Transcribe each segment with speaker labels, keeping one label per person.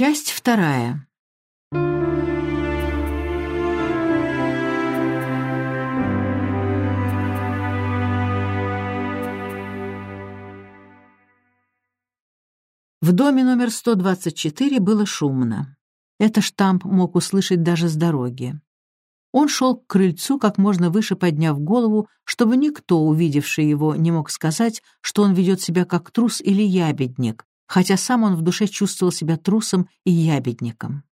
Speaker 1: Часть вторая. В доме номер 124 было шумно. Это штамп мог услышать даже с дороги. Он шел к крыльцу, как можно выше подняв голову, чтобы никто, увидевший его, не мог сказать, что он ведет себя как трус или ябедник, хотя сам он в душе чувствовал себя трусом и ябедником.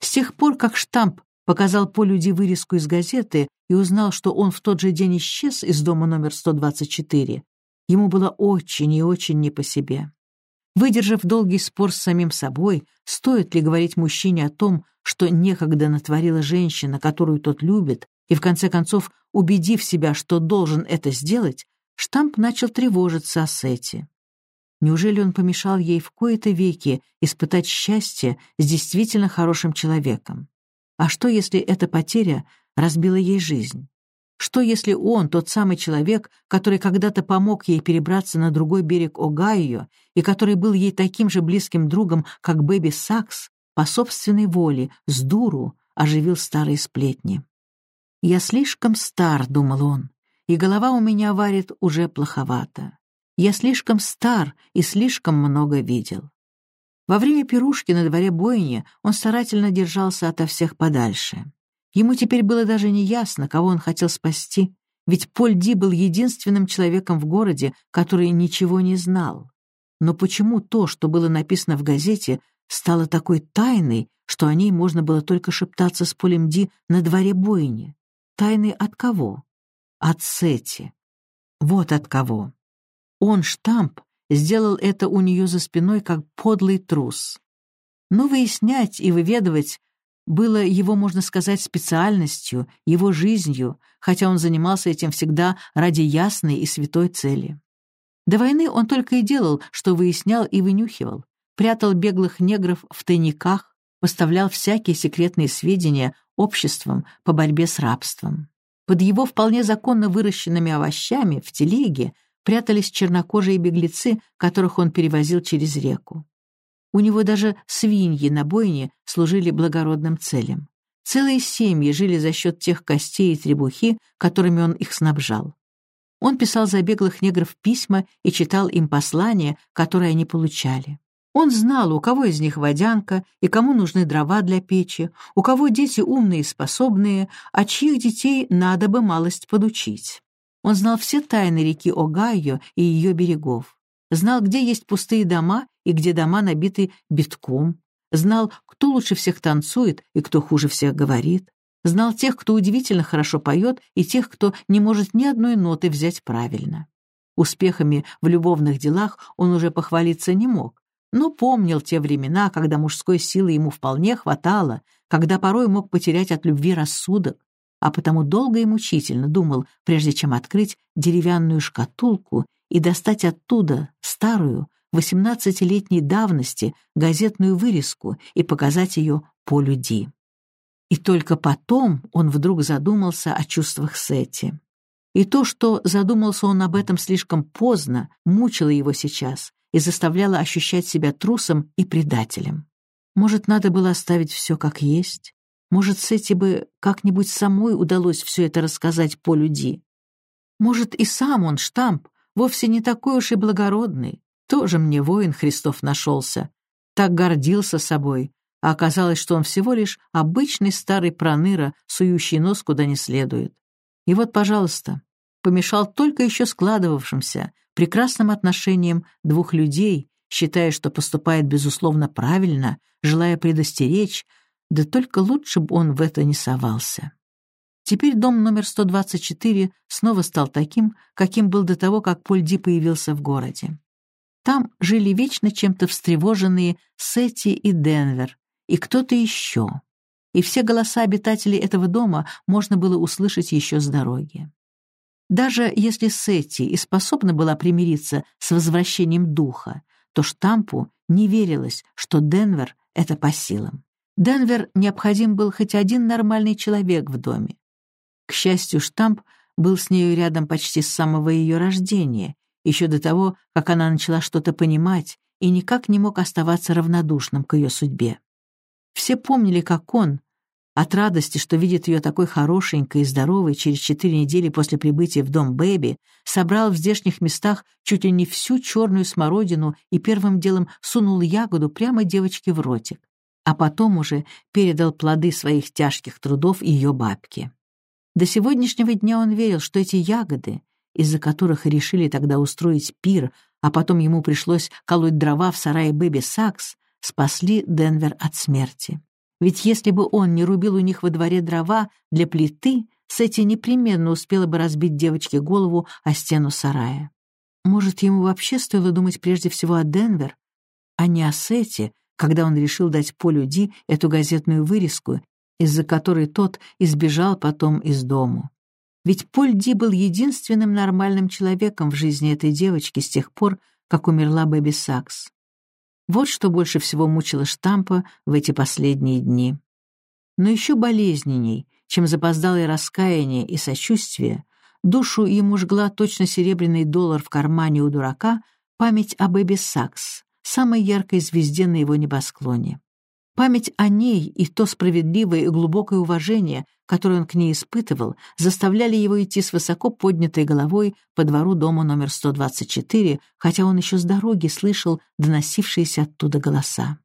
Speaker 1: С тех пор, как штамп показал Полюди вырезку из газеты и узнал, что он в тот же день исчез из дома номер 124, ему было очень и очень не по себе. Выдержав долгий спор с самим собой, стоит ли говорить мужчине о том, что некогда натворила женщина, которую тот любит, и в конце концов, убедив себя, что должен это сделать, Штамп начал тревожиться о Сете. Неужели он помешал ей в кои-то веки испытать счастье с действительно хорошим человеком? А что, если эта потеря разбила ей жизнь? Что, если он, тот самый человек, который когда-то помог ей перебраться на другой берег Огайо и который был ей таким же близким другом, как Бэби Сакс, по собственной воле, с дуру, оживил старые сплетни? «Я слишком стар», — думал он, — «и голова у меня варит уже плоховато. Я слишком стар и слишком много видел». Во время пирушки на дворе бойни он старательно держался ото всех подальше. Ему теперь было даже не ясно, кого он хотел спасти, ведь Поль Ди был единственным человеком в городе, который ничего не знал. Но почему то, что было написано в газете, стало такой тайной, что о ней можно было только шептаться с Полем Ди на дворе бойни? Тайной от кого? От Сети. Вот от кого. Он, штамп, сделал это у нее за спиной, как подлый трус. Но выяснять и выведывать было его, можно сказать, специальностью, его жизнью, хотя он занимался этим всегда ради ясной и святой цели. До войны он только и делал, что выяснял и вынюхивал, прятал беглых негров в тайниках, поставлял всякие секретные сведения обществам по борьбе с рабством. Под его вполне законно выращенными овощами в телеге прятались чернокожие беглецы, которых он перевозил через реку. У него даже свиньи на бойне служили благородным целям. Целые семьи жили за счет тех костей и требухи, которыми он их снабжал. Он писал за беглых негров письма и читал им послания, которые они получали. Он знал, у кого из них водянка и кому нужны дрова для печи, у кого дети умные и способные, а чьих детей надо бы малость подучить. Он знал все тайны реки Огайо и ее берегов. Знал, где есть пустые дома и где дома набиты битком, знал, кто лучше всех танцует и кто хуже всех говорит, знал тех, кто удивительно хорошо поет, и тех, кто не может ни одной ноты взять правильно. Успехами в любовных делах он уже похвалиться не мог, но помнил те времена, когда мужской силы ему вполне хватало, когда порой мог потерять от любви рассудок, а потому долго и мучительно думал, прежде чем открыть деревянную шкатулку и достать оттуда старую, восемнадцатилетней давности, газетную вырезку и показать ее по люди. И только потом он вдруг задумался о чувствах Сети. И то, что задумался он об этом слишком поздно, мучило его сейчас и заставляло ощущать себя трусом и предателем. Может, надо было оставить все как есть? Может, Сети бы как-нибудь самой удалось все это рассказать по люди? Может, и сам он, штамп, вовсе не такой уж и благородный. Тоже мне воин Христов нашелся. Так гордился собой, а оказалось, что он всего лишь обычный старый проныра, сующий нос куда не следует. И вот, пожалуйста, помешал только еще складывавшимся, прекрасным отношениям двух людей, считая, что поступает безусловно правильно, желая предостеречь, да только лучше бы он в это не совался. Теперь дом номер 124 снова стал таким, каким был до того, как Польди появился в городе. Там жили вечно чем-то встревоженные Сетти и Денвер, и кто-то еще. И все голоса обитателей этого дома можно было услышать еще с дороги. Даже если Сетти и способна была примириться с возвращением духа, то штампу не верилось, что Денвер — это по силам. Денвер необходим был хоть один нормальный человек в доме. К счастью, штамп был с нею рядом почти с самого ее рождения, еще до того, как она начала что-то понимать и никак не мог оставаться равнодушным к ее судьбе. Все помнили, как он, от радости, что видит ее такой хорошенькой и здоровой через четыре недели после прибытия в дом Бэби, собрал в здешних местах чуть ли не всю черную смородину и первым делом сунул ягоду прямо девочке в ротик, а потом уже передал плоды своих тяжких трудов ее бабке. До сегодняшнего дня он верил, что эти ягоды, из-за которых решили тогда устроить пир, а потом ему пришлось колоть дрова в сарае Бэби Сакс, спасли Денвер от смерти. Ведь если бы он не рубил у них во дворе дрова для плиты, Сетти непременно успела бы разбить девочке голову о стену сарая. Может, ему вообще стоило думать прежде всего о Денвер, а не о Сетти, когда он решил дать Полю Ди эту газетную вырезку, из-за которой тот избежал потом из дому. Ведь Поль Ди был единственным нормальным человеком в жизни этой девочки с тех пор, как умерла Бэби Сакс. Вот что больше всего мучило штампа в эти последние дни. Но еще болезненней, чем запоздалое раскаяние и сочувствие, душу ему жгла точно серебряный доллар в кармане у дурака память об Эбби Сакс, самой яркой звезде на его небосклоне. Память о ней и то справедливое и глубокое уважение, которое он к ней испытывал, заставляли его идти с высоко поднятой головой по двору дома номер 124, хотя он еще с дороги слышал доносившиеся оттуда голоса.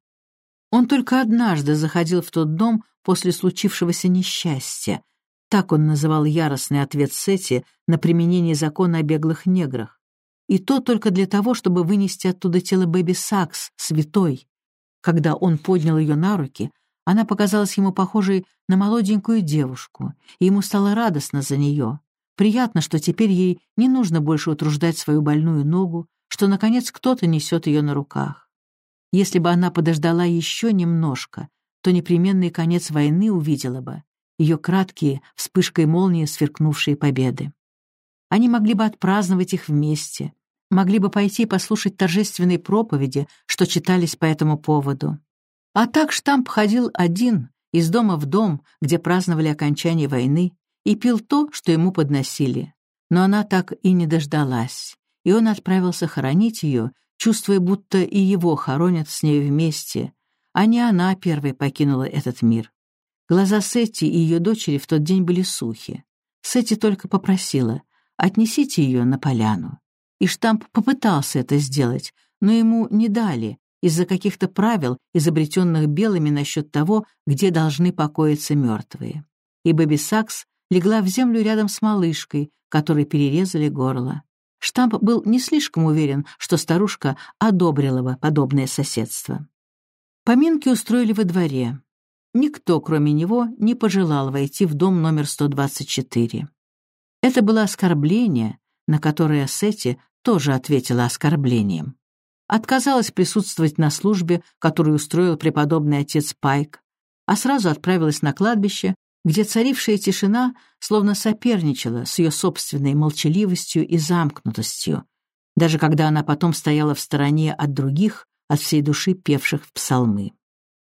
Speaker 1: Он только однажды заходил в тот дом после случившегося несчастья. Так он называл яростный ответ Сети на применение закона о беглых неграх. И то только для того, чтобы вынести оттуда тело Бэби Сакс, святой. Когда он поднял ее на руки, она показалась ему похожей на молоденькую девушку, и ему стало радостно за нее. Приятно, что теперь ей не нужно больше утруждать свою больную ногу, что, наконец, кто-то несет ее на руках. Если бы она подождала еще немножко, то непременный конец войны увидела бы, ее краткие, вспышкой молнии сверкнувшие победы. Они могли бы отпраздновать их вместе, могли бы пойти послушать торжественные проповеди, что читались по этому поводу. А так штамп ходил один, из дома в дом, где праздновали окончание войны, и пил то, что ему подносили. Но она так и не дождалась, и он отправился хоронить ее, чувствуя, будто и его хоронят с ней вместе, а не она первой покинула этот мир. Глаза Сетти и ее дочери в тот день были сухи. Сетти только попросила «отнесите ее на поляну». И штамп попытался это сделать, но ему не дали из-за каких-то правил, изобретенных белыми насчет того, где должны покоиться мертвые. И Бэби Сакс легла в землю рядом с малышкой, которой перерезали горло. Штамп был не слишком уверен, что старушка одобрила бы подобное соседство. Поминки устроили во дворе. Никто, кроме него, не пожелал войти в дом номер 124. Это было оскорбление, на которое Сетти тоже ответила оскорблением. Отказалась присутствовать на службе, которую устроил преподобный отец Пайк, а сразу отправилась на кладбище, где царившая тишина словно соперничала с ее собственной молчаливостью и замкнутостью, даже когда она потом стояла в стороне от других, от всей души певших в псалмы.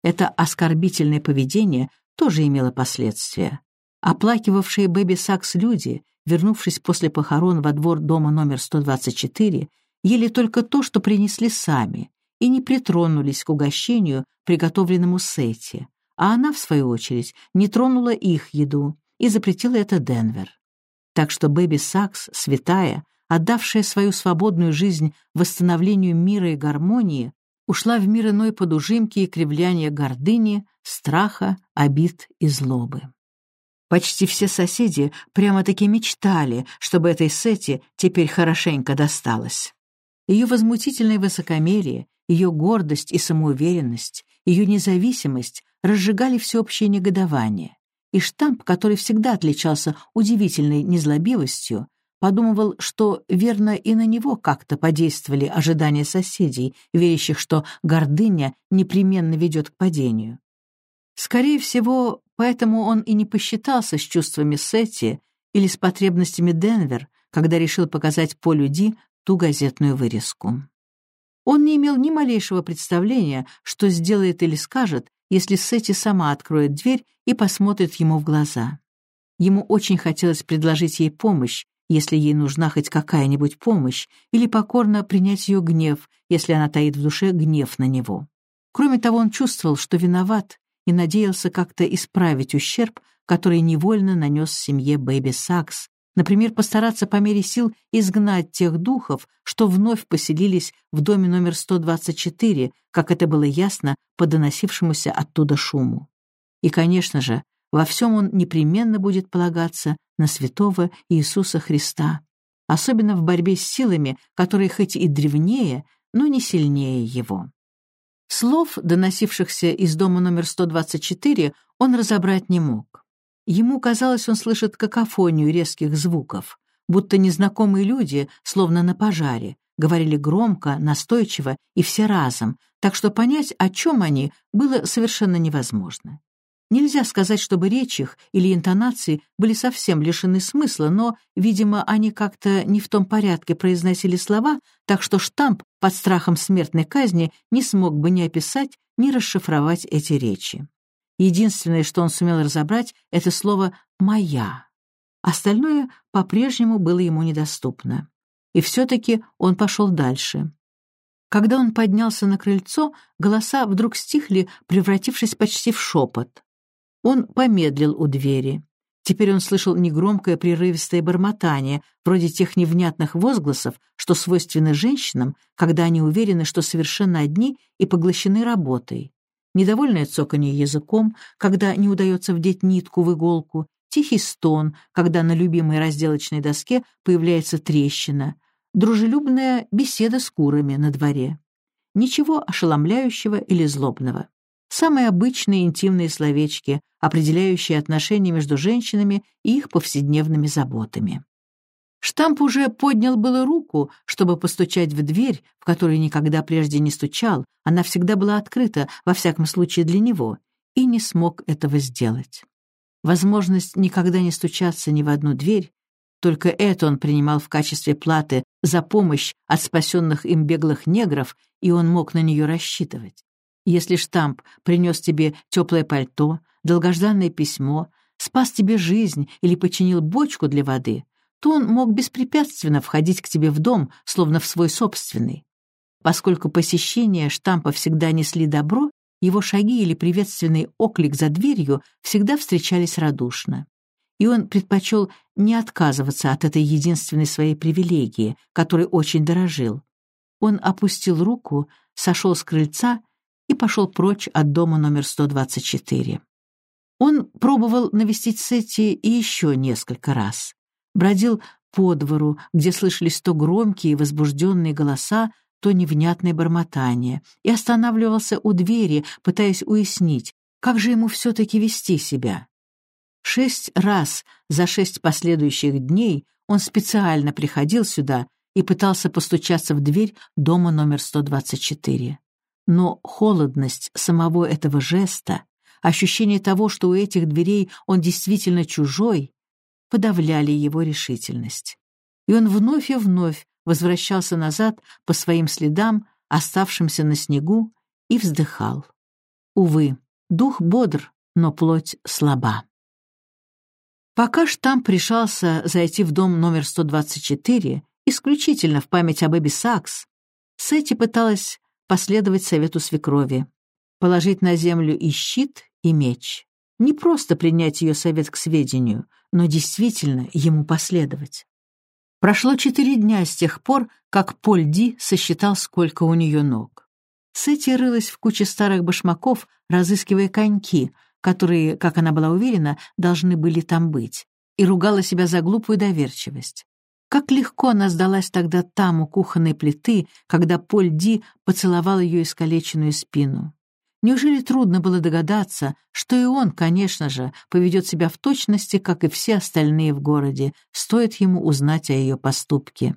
Speaker 1: Это оскорбительное поведение тоже имело последствия. Оплакивавшие Бэби Сакс люди вернувшись после похорон во двор дома номер 124, ели только то, что принесли сами, и не притронулись к угощению, приготовленному Сетти, а она, в свою очередь, не тронула их еду и запретила это Денвер. Так что Бэби Сакс, святая, отдавшая свою свободную жизнь восстановлению мира и гармонии, ушла в мир иной под ужимки и кривляния гордыни, страха, обид и злобы. Почти все соседи прямо-таки мечтали, чтобы этой Сети теперь хорошенько досталось. Ее возмутительное высокомерие, ее гордость и самоуверенность, ее независимость разжигали всеобщее негодование. И штамп, который всегда отличался удивительной незлобивостью, подумывал, что верно и на него как-то подействовали ожидания соседей, верящих, что гордыня непременно ведет к падению. Скорее всего, поэтому он и не посчитался с чувствами Сетти или с потребностями Денвер, когда решил показать Полю Ди ту газетную вырезку. Он не имел ни малейшего представления, что сделает или скажет, если Сетти сама откроет дверь и посмотрит ему в глаза. Ему очень хотелось предложить ей помощь, если ей нужна хоть какая-нибудь помощь, или покорно принять ее гнев, если она таит в душе гнев на него. Кроме того, он чувствовал, что виноват, и надеялся как-то исправить ущерб, который невольно нанес семье Бэби Сакс, например, постараться по мере сил изгнать тех духов, что вновь поселились в доме номер 124, как это было ясно по доносившемуся оттуда шуму. И, конечно же, во всем он непременно будет полагаться на святого Иисуса Христа, особенно в борьбе с силами, которые хоть и древнее, но не сильнее его. Слов, доносившихся из дома номер 124, он разобрать не мог. Ему казалось, он слышит какофонию резких звуков, будто незнакомые люди, словно на пожаре, говорили громко, настойчиво и все разом, так что понять, о чем они, было совершенно невозможно. Нельзя сказать, чтобы речь их или интонации были совсем лишены смысла, но, видимо, они как-то не в том порядке произносили слова, так что штамп под страхом смертной казни не смог бы ни описать, ни расшифровать эти речи. Единственное, что он сумел разобрать, это слово «моя». Остальное по-прежнему было ему недоступно. И все-таки он пошел дальше. Когда он поднялся на крыльцо, голоса вдруг стихли, превратившись почти в шепот. Он помедлил у двери. Теперь он слышал негромкое прерывистое бормотание, вроде тех невнятных возгласов, что свойственны женщинам, когда они уверены, что совершенно одни и поглощены работой. Недовольное цоканье языком, когда не удается вдеть нитку в иголку, тихий стон, когда на любимой разделочной доске появляется трещина, дружелюбная беседа с курами на дворе. Ничего ошеломляющего или злобного. Самые обычные интимные словечки, определяющие отношения между женщинами и их повседневными заботами. Штамп уже поднял было руку, чтобы постучать в дверь, в которую никогда прежде не стучал, она всегда была открыта, во всяком случае для него, и не смог этого сделать. Возможность никогда не стучаться ни в одну дверь, только это он принимал в качестве платы за помощь от спасенных им беглых негров, и он мог на нее рассчитывать. Если штамп принес тебе теплое пальто, долгожданное письмо, спас тебе жизнь или починил бочку для воды, то он мог беспрепятственно входить к тебе в дом, словно в свой собственный. Поскольку посещения штампа всегда несли добро, его шаги или приветственный оклик за дверью всегда встречались радушно. И он предпочел не отказываться от этой единственной своей привилегии, которой очень дорожил. Он опустил руку, сошел с крыльца и пошел прочь от дома номер 124. Он пробовал навестить Сетти еще несколько раз. Бродил по двору, где слышались то громкие и возбужденные голоса, то невнятное бормотание, и останавливался у двери, пытаясь уяснить, как же ему все-таки вести себя. Шесть раз за шесть последующих дней он специально приходил сюда и пытался постучаться в дверь дома номер 124 но холодность самого этого жеста, ощущение того, что у этих дверей он действительно чужой, подавляли его решительность. И он вновь и вновь возвращался назад по своим следам, оставшимся на снегу, и вздыхал. Увы, дух бодр, но плоть слаба. Пока штамп решался зайти в дом номер 124, исключительно в память об Эбби Сакс, Сетти пыталась последовать совету свекрови, положить на землю и щит, и меч. Не просто принять ее совет к сведению, но действительно ему последовать. Прошло четыре дня с тех пор, как Поль Ди сосчитал, сколько у нее ног. Сэти рылась в куче старых башмаков, разыскивая коньки, которые, как она была уверена, должны были там быть, и ругала себя за глупую доверчивость. Как легко она сдалась тогда там, у кухонной плиты, когда Поль Ди поцеловал ее искалеченную спину. Неужели трудно было догадаться, что и он, конечно же, поведет себя в точности, как и все остальные в городе, стоит ему узнать о ее поступке.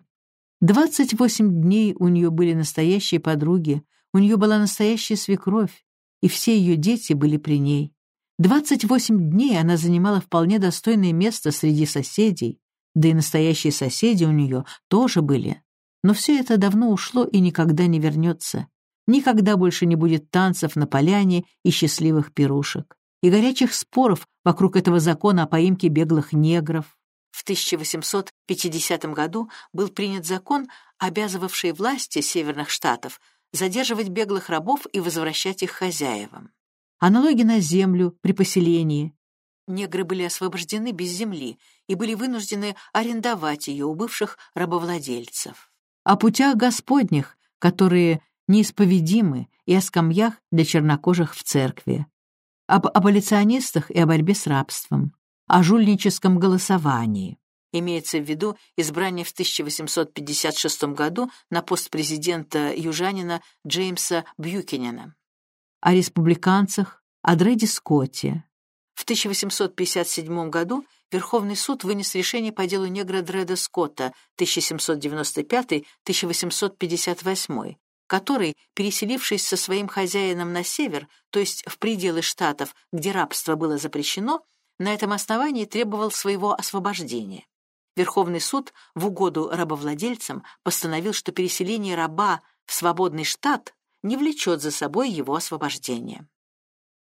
Speaker 1: Двадцать восемь дней у нее были настоящие подруги, у нее была настоящая свекровь, и все ее дети были при ней. Двадцать восемь дней она занимала вполне достойное место среди соседей, да и настоящие соседи у нее тоже были. Но все это давно ушло и никогда не вернется. Никогда больше не будет танцев на поляне и счастливых пирушек. И горячих споров вокруг этого закона о поимке беглых негров. В 1850 году был принят закон, обязывавший власти северных штатов задерживать беглых рабов и возвращать их хозяевам. а налоги на землю при поселении. Негры были освобождены без земли и были вынуждены арендовать ее у бывших рабовладельцев. О путях Господних, которые неисповедимы, и о скамьях для чернокожих в церкви. Об аболиционистах и о борьбе с рабством. О жульническом голосовании. Имеется в виду избрание в 1856 году на пост президента южанина Джеймса Бьюкинена. О республиканцах, о Дреди Скотте. В 1857 году Верховный суд вынес решение по делу негра Дреда Скотта 1795-1858, который, переселившись со своим хозяином на север, то есть в пределы штатов, где рабство было запрещено, на этом основании требовал своего освобождения. Верховный суд в угоду рабовладельцам постановил, что переселение раба в свободный штат не влечет за собой его освобождение.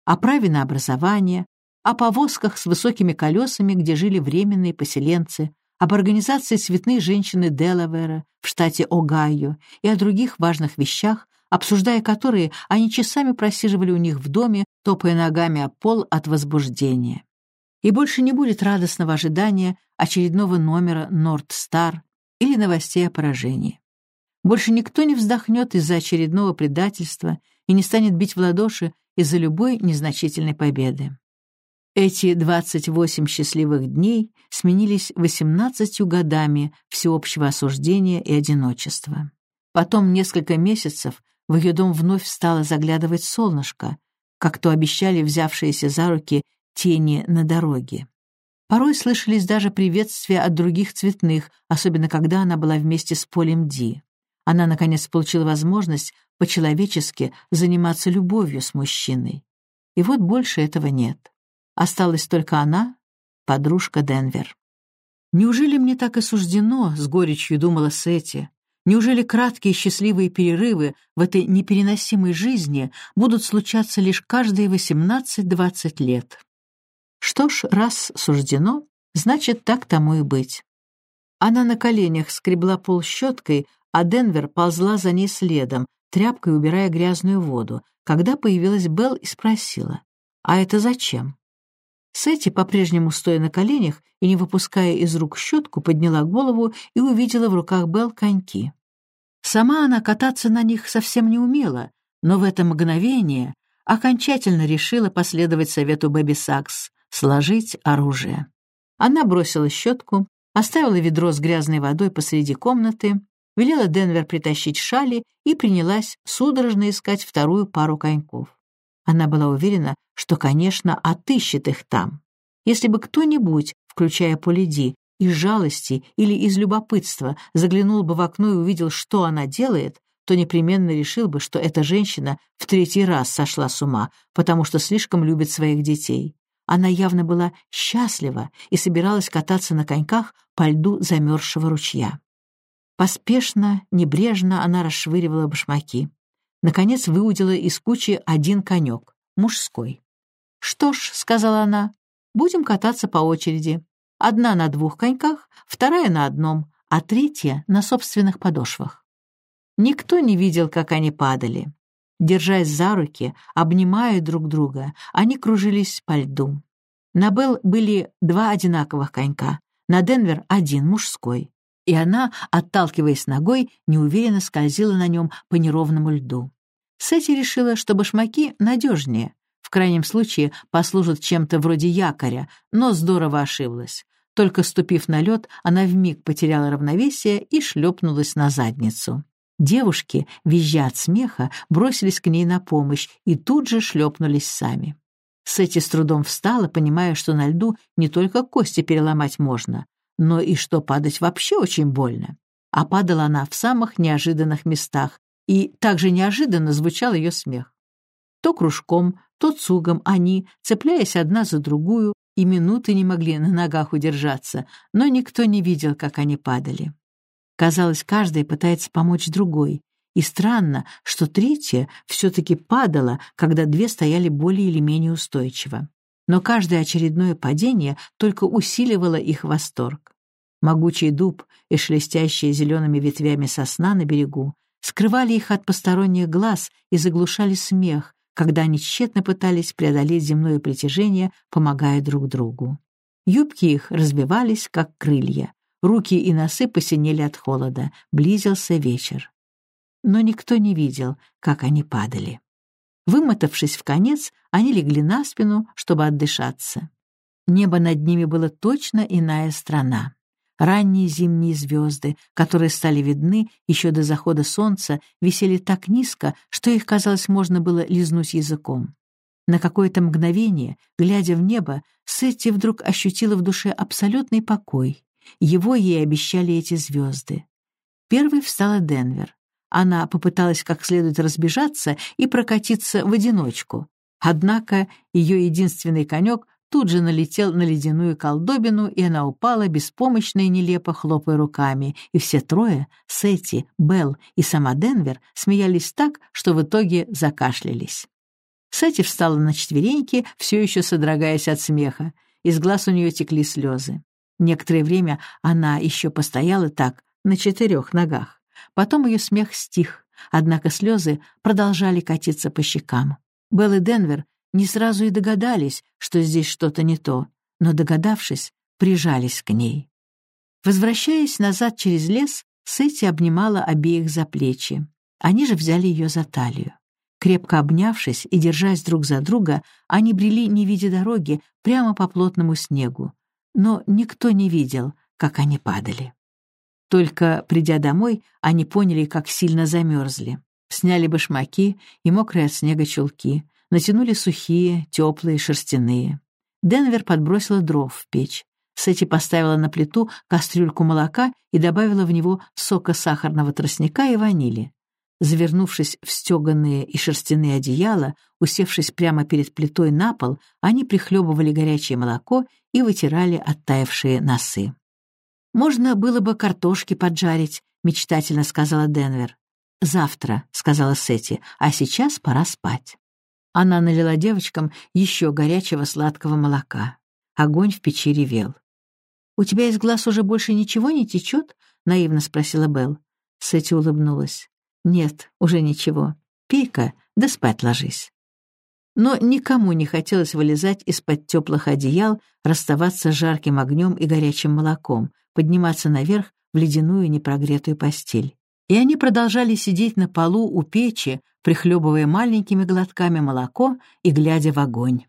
Speaker 1: О праве на образование, о повозках с высокими колесами, где жили временные поселенцы, об организации цветной женщины Делавера в штате Огайо и о других важных вещах, обсуждая которые, они часами просиживали у них в доме, топая ногами о пол от возбуждения и больше не будет радостного ожидания очередного номера «Норд Стар» или новостей о поражении. Больше никто не вздохнет из-за очередного предательства и не станет бить в ладоши из-за любой незначительной победы. Эти 28 счастливых дней сменились 18 годами всеобщего осуждения и одиночества. Потом несколько месяцев в ее дом вновь стало заглядывать солнышко, как то обещали взявшиеся за руки тени на дороге. Порой слышались даже приветствия от других цветных, особенно когда она была вместе с Полем Ди. Она, наконец, получила возможность по-человечески заниматься любовью с мужчиной. И вот больше этого нет. Осталась только она, подружка Денвер. «Неужели мне так и суждено?» — с горечью думала Сетти. «Неужели краткие счастливые перерывы в этой непереносимой жизни будут случаться лишь каждые 18-20 лет?» Что ж, раз суждено, значит, так тому и быть. Она на коленях скребла пол щеткой, а Денвер ползла за ней следом, тряпкой убирая грязную воду, когда появилась Белл и спросила, «А это зачем?» Сетти, по-прежнему стоя на коленях и не выпуская из рук щетку, подняла голову и увидела в руках Белл коньки. Сама она кататься на них совсем не умела, но в это мгновение окончательно решила последовать совету Бэби Сакс сложить оружие. Она бросила щетку, оставила ведро с грязной водой посреди комнаты, велела Денвер притащить шали и принялась судорожно искать вторую пару коньков. Она была уверена, что, конечно, отыщет их там. Если бы кто-нибудь, включая Полиди, из жалости или из любопытства заглянул бы в окно и увидел, что она делает, то непременно решил бы, что эта женщина в третий раз сошла с ума, потому что слишком любит своих детей. Она явно была счастлива и собиралась кататься на коньках по льду замерзшего ручья. Поспешно, небрежно она расшвыривала башмаки. Наконец выудила из кучи один конек, мужской. «Что ж», — сказала она, — «будем кататься по очереди. Одна на двух коньках, вторая на одном, а третья на собственных подошвах». Никто не видел, как они падали. Держась за руки, обнимая друг друга, они кружились по льду. На Белл были два одинаковых конька, на Денвер один мужской. И она, отталкиваясь ногой, неуверенно скользила на нем по неровному льду. Сетти решила, что башмаки надежнее, в крайнем случае послужат чем-то вроде якоря, но здорово ошиблась. Только ступив на лед, она вмиг потеряла равновесие и шлепнулась на задницу. Девушки, визжа от смеха, бросились к ней на помощь и тут же шлепнулись сами. Сэти с трудом встала, понимая, что на льду не только кости переломать можно, но и что падать вообще очень больно. А падала она в самых неожиданных местах, и также неожиданно звучал ее смех. То кружком, то цугом они, цепляясь одна за другую, и минуты не могли на ногах удержаться, но никто не видел, как они падали. Казалось, каждая пытается помочь другой. И странно, что третья все-таки падала, когда две стояли более или менее устойчиво. Но каждое очередное падение только усиливало их восторг. Могучий дуб и шелестящие зелеными ветвями сосна на берегу скрывали их от посторонних глаз и заглушали смех, когда они тщетно пытались преодолеть земное притяжение, помогая друг другу. Юбки их разбивались, как крылья. Руки и носы посинели от холода. Близился вечер. Но никто не видел, как они падали. Вымотавшись в конец, они легли на спину, чтобы отдышаться. Небо над ними было точно иная страна. Ранние зимние звезды, которые стали видны еще до захода солнца, висели так низко, что их, казалось, можно было лизнуть языком. На какое-то мгновение, глядя в небо, Сетти вдруг ощутила в душе абсолютный покой. Его ей обещали эти звезды. Первой встала Денвер. Она попыталась как следует разбежаться и прокатиться в одиночку. Однако ее единственный конек тут же налетел на ледяную колдобину, и она упала, беспомощно и нелепо хлопая руками, и все трое, Сетти, Белл и сама Денвер, смеялись так, что в итоге закашлялись. Сетти встала на четвереньки, все еще содрогаясь от смеха. Из глаз у нее текли слезы. Некоторое время она еще постояла так, на четырех ногах. Потом ее смех стих, однако слезы продолжали катиться по щекам. Белл и Денвер не сразу и догадались, что здесь что-то не то, но, догадавшись, прижались к ней. Возвращаясь назад через лес, Сетти обнимала обеих за плечи. Они же взяли ее за талию. Крепко обнявшись и держась друг за друга, они брели, не видя дороги, прямо по плотному снегу. Но никто не видел, как они падали. Только придя домой, они поняли, как сильно замерзли. Сняли башмаки и мокрые от снега чулки, натянули сухие, теплые, шерстяные. Денвер подбросила дров в печь. Сэти поставила на плиту кастрюльку молока и добавила в него сока сахарного тростника и ванили. Завернувшись в стеганые и шерстяные одеяла, усевшись прямо перед плитой на пол, они прихлебывали горячее молоко и вытирали оттаившие носы. «Можно было бы картошки поджарить», — мечтательно сказала Денвер. «Завтра», — сказала Сетти, — «а сейчас пора спать». Она налила девочкам еще горячего сладкого молока. Огонь в печи ревел. «У тебя из глаз уже больше ничего не течет?» — наивно спросила Белл. Сетти улыбнулась. «Нет, уже ничего. Пей-ка, да спать ложись». Но никому не хотелось вылезать из-под теплых одеял, расставаться с жарким огнем и горячим молоком, подниматься наверх в ледяную непрогретую постель. И они продолжали сидеть на полу у печи, прихлебывая маленькими глотками молоко и глядя в огонь.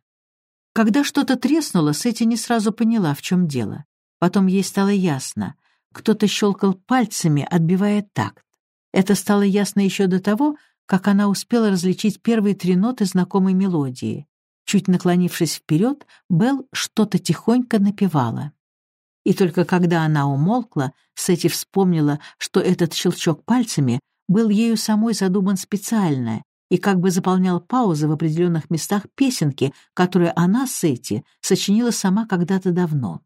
Speaker 1: Когда что-то треснуло, Сэти не сразу поняла, в чем дело. Потом ей стало ясно. Кто-то щелкал пальцами, отбивая такт. Это стало ясно еще до того, как она успела различить первые три ноты знакомой мелодии. Чуть наклонившись вперед, Белл что-то тихонько напевала. И только когда она умолкла, Сэти вспомнила, что этот щелчок пальцами был ею самой задуман специально и как бы заполнял паузы в определенных местах песенки, которые она, Сэти, сочинила сама когда-то давно.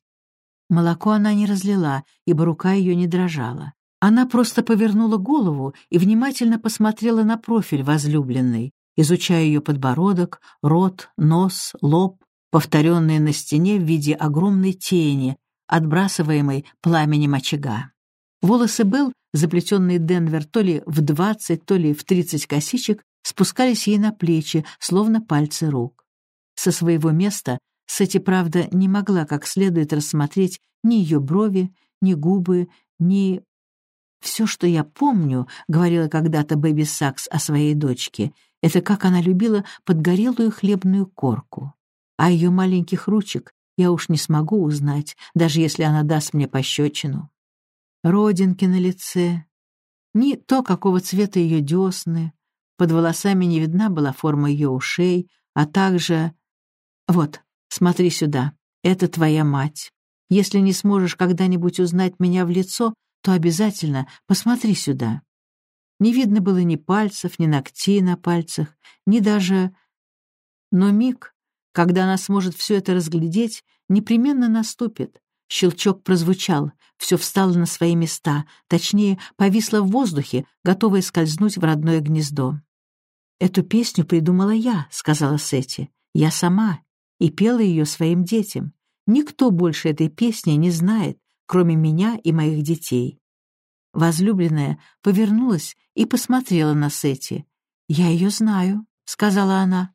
Speaker 1: Молоко она не разлила, ибо рука ее не дрожала. Она просто повернула голову и внимательно посмотрела на профиль возлюбленной, изучая ее подбородок, рот, нос, лоб, повторенные на стене в виде огромной тени, отбрасываемой пламенем очага. Волосы Белл, заплетенные Денвер то ли в двадцать, то ли в тридцать косичек, спускались ей на плечи, словно пальцы рук. Со своего места Сэти, правда, не могла как следует рассмотреть ни ее брови, ни губы, ни «Все, что я помню», — говорила когда-то Бэби Сакс о своей дочке, это как она любила подгорелую хлебную корку. А ее маленьких ручек я уж не смогу узнать, даже если она даст мне пощечину. Родинки на лице, ни то, какого цвета ее десны, под волосами не видна была форма ее ушей, а также... Вот, смотри сюда, это твоя мать. Если не сможешь когда-нибудь узнать меня в лицо, то обязательно посмотри сюда. Не видно было ни пальцев, ни ногтей на пальцах, ни даже... Но миг, когда она сможет все это разглядеть, непременно наступит. Щелчок прозвучал, все встало на свои места, точнее, повисло в воздухе, готовое скользнуть в родное гнездо. «Эту песню придумала я», — сказала Сети. «Я сама» и пела ее своим детям. Никто больше этой песни не знает, кроме меня и моих детей. Возлюбленная повернулась и посмотрела на Сети. «Я ее знаю», — сказала она.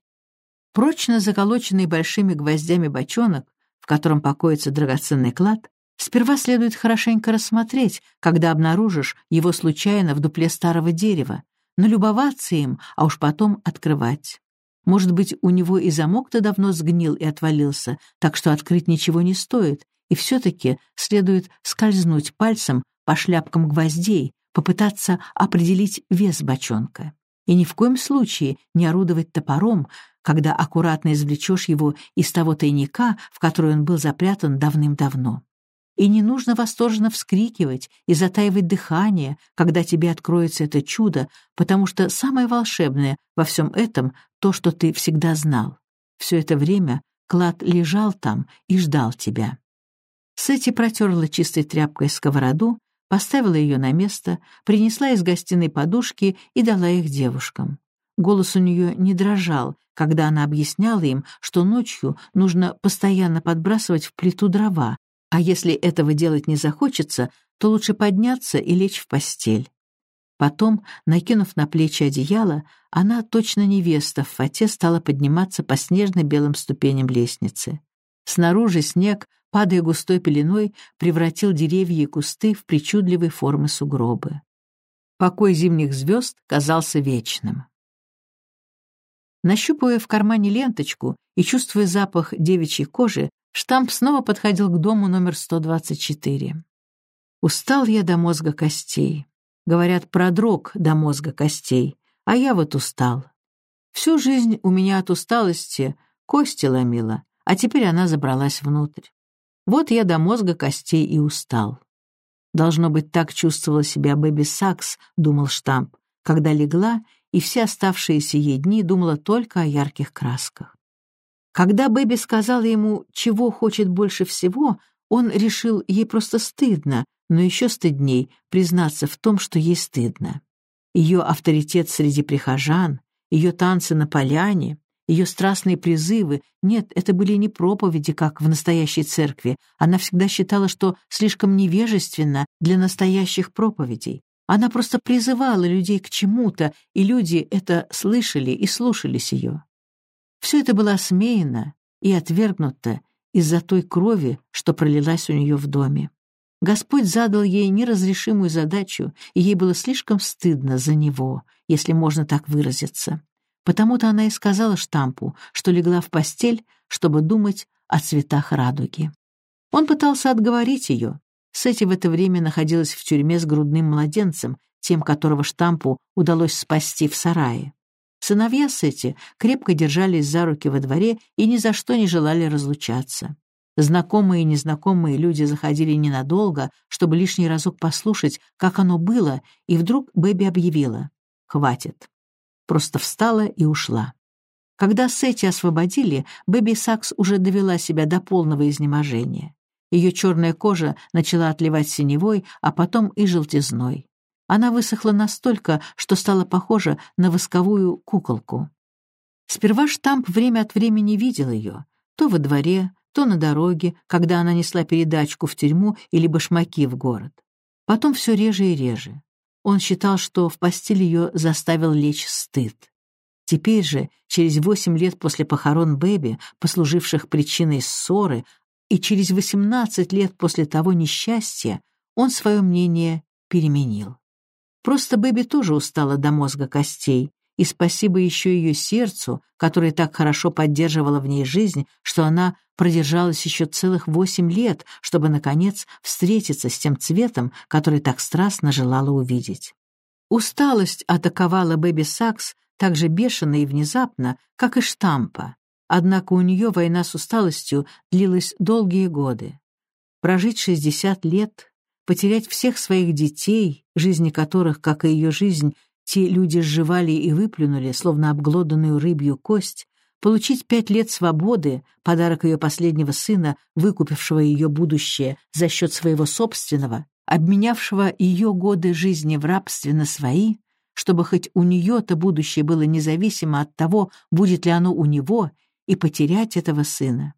Speaker 1: Прочно заколоченный большими гвоздями бочонок, в котором покоится драгоценный клад, сперва следует хорошенько рассмотреть, когда обнаружишь его случайно в дупле старого дерева, налюбоваться им, а уж потом открывать. Может быть, у него и замок-то давно сгнил и отвалился, так что открыть ничего не стоит, и все-таки следует скользнуть пальцем по шляпкам гвоздей, попытаться определить вес бочонка. И ни в коем случае не орудовать топором, когда аккуратно извлечешь его из того тайника, в который он был запрятан давным-давно. И не нужно восторженно вскрикивать и затаивать дыхание, когда тебе откроется это чудо, потому что самое волшебное во всем этом — то, что ты всегда знал. Все это время клад лежал там и ждал тебя. Сэти протерла чистой тряпкой сковороду, поставила ее на место, принесла из гостиной подушки и дала их девушкам. Голос у нее не дрожал, когда она объясняла им, что ночью нужно постоянно подбрасывать в плиту дрова, а если этого делать не захочется, то лучше подняться и лечь в постель. Потом, накинув на плечи одеяло, она, точно невеста в фате, стала подниматься по снежно-белым ступеням лестницы. Снаружи снег, падая густой пеленой, превратил деревья и кусты в причудливые формы сугробы. Покой зимних звезд казался вечным. Нащупывая в кармане ленточку и чувствуя запах девичьей кожи, Штамп снова подходил к дому номер 124. Устал я до мозга костей. Говорят, продрог до мозга костей, а я вот устал. Всю жизнь у меня от усталости кости ломила, а теперь она забралась внутрь. Вот я до мозга костей и устал. Должно быть, так чувствовала себя Бэби Сакс, думал Штамп, когда легла и все оставшиеся ей дни думала только о ярких красках. Когда Бэби сказала ему, чего хочет больше всего, он решил, ей просто стыдно, но еще стыдней признаться в том, что ей стыдно. Ее авторитет среди прихожан, ее танцы на поляне, ее страстные призывы — нет, это были не проповеди, как в настоящей церкви. Она всегда считала, что слишком невежественно для настоящих проповедей. Она просто призывала людей к чему-то, и люди это слышали и слушались ее. Все это было осмеяно и отвергнуто из-за той крови, что пролилась у нее в доме. Господь задал ей неразрешимую задачу, и ей было слишком стыдно за него, если можно так выразиться. Потому-то она и сказала штампу, что легла в постель, чтобы думать о цветах радуги. Он пытался отговорить ее. Сетти в это время находилась в тюрьме с грудным младенцем, тем, которого штампу удалось спасти в сарае. Сыновья Сети крепко держались за руки во дворе и ни за что не желали разлучаться. Знакомые и незнакомые люди заходили ненадолго, чтобы лишний разок послушать, как оно было, и вдруг Бэби объявила «Хватит». Просто встала и ушла. Когда Сети освободили, Бэби Сакс уже довела себя до полного изнеможения. Ее черная кожа начала отливать синевой, а потом и желтизной. Она высохла настолько, что стала похожа на восковую куколку. Сперва штамп время от времени видел ее, то во дворе, то на дороге, когда она несла передачку в тюрьму или башмаки в город. Потом все реже и реже. Он считал, что в постель ее заставил лечь стыд. Теперь же, через восемь лет после похорон Бэби, послуживших причиной ссоры, и через восемнадцать лет после того несчастья, он свое мнение переменил. Просто Бэби тоже устала до мозга костей, и спасибо еще ее сердцу, которое так хорошо поддерживало в ней жизнь, что она продержалась еще целых восемь лет, чтобы, наконец, встретиться с тем цветом, который так страстно желала увидеть. Усталость атаковала Бэби Сакс так же бешено и внезапно, как и штампа, однако у нее война с усталостью длилась долгие годы. Прожить шестьдесят лет, потерять всех своих детей, жизни которых, как и ее жизнь, те люди сживали и выплюнули, словно обглоданную рыбью кость, получить пять лет свободы, подарок ее последнего сына, выкупившего ее будущее за счет своего собственного, обменявшего ее годы жизни в рабстве на свои, чтобы хоть у нее-то будущее было независимо от того, будет ли оно у него, и потерять этого сына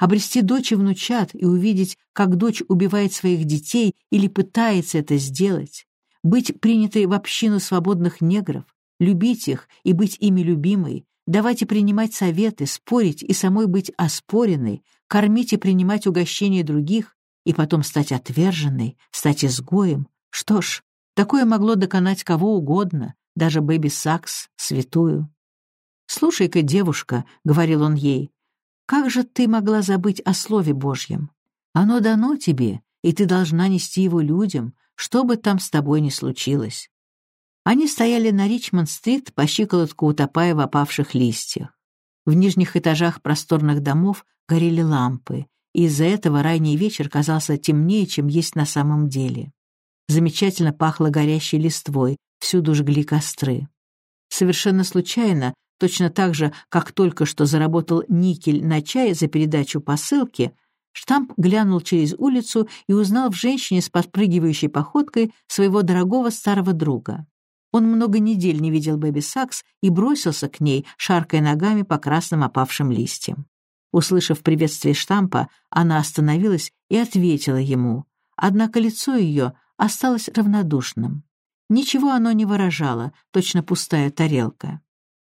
Speaker 1: обрести дочь и внучат и увидеть, как дочь убивает своих детей или пытается это сделать, быть принятой в общину свободных негров, любить их и быть ими любимой, давать и принимать советы, спорить и самой быть оспоренной, кормить и принимать угощения других, и потом стать отверженной, стать изгоем. Что ж, такое могло доконать кого угодно, даже Бэби Сакс, святую. «Слушай-ка, девушка», — говорил он ей, — «как же ты могла забыть о Слове Божьем? Оно дано тебе, и ты должна нести его людям, что бы там с тобой ни случилось». Они стояли на Ричмонд-стрит, по щиколотку утопая в опавших листьях. В нижних этажах просторных домов горели лампы, и из-за этого ранний вечер казался темнее, чем есть на самом деле. Замечательно пахло горящей листвой, всюду жгли костры. Совершенно случайно, точно так же, как только что заработал никель на чай за передачу посылки, Штамп глянул через улицу и узнал в женщине с подпрыгивающей походкой своего дорогого старого друга. Он много недель не видел Бэби Сакс и бросился к ней, шаркая ногами по красным опавшим листьям. Услышав приветствие штампа, она остановилась и ответила ему, однако лицо ее осталось равнодушным. Ничего оно не выражало, точно пустая тарелка.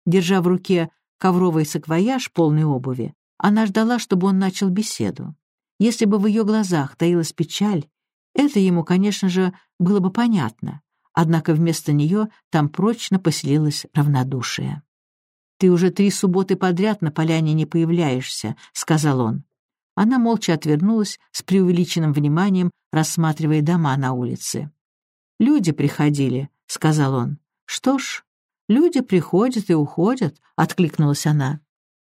Speaker 1: Держа в руке ковровый саквояж, полный обуви, она ждала, чтобы он начал беседу. Если бы в ее глазах таилась печаль, это ему, конечно же, было бы понятно, однако вместо нее там прочно поселилось равнодушие. «Ты уже три субботы подряд на поляне не появляешься», — сказал он. Она молча отвернулась с преувеличенным вниманием, рассматривая дома на улице. «Люди приходили», — сказал он. «Что ж, люди приходят и уходят», — откликнулась она.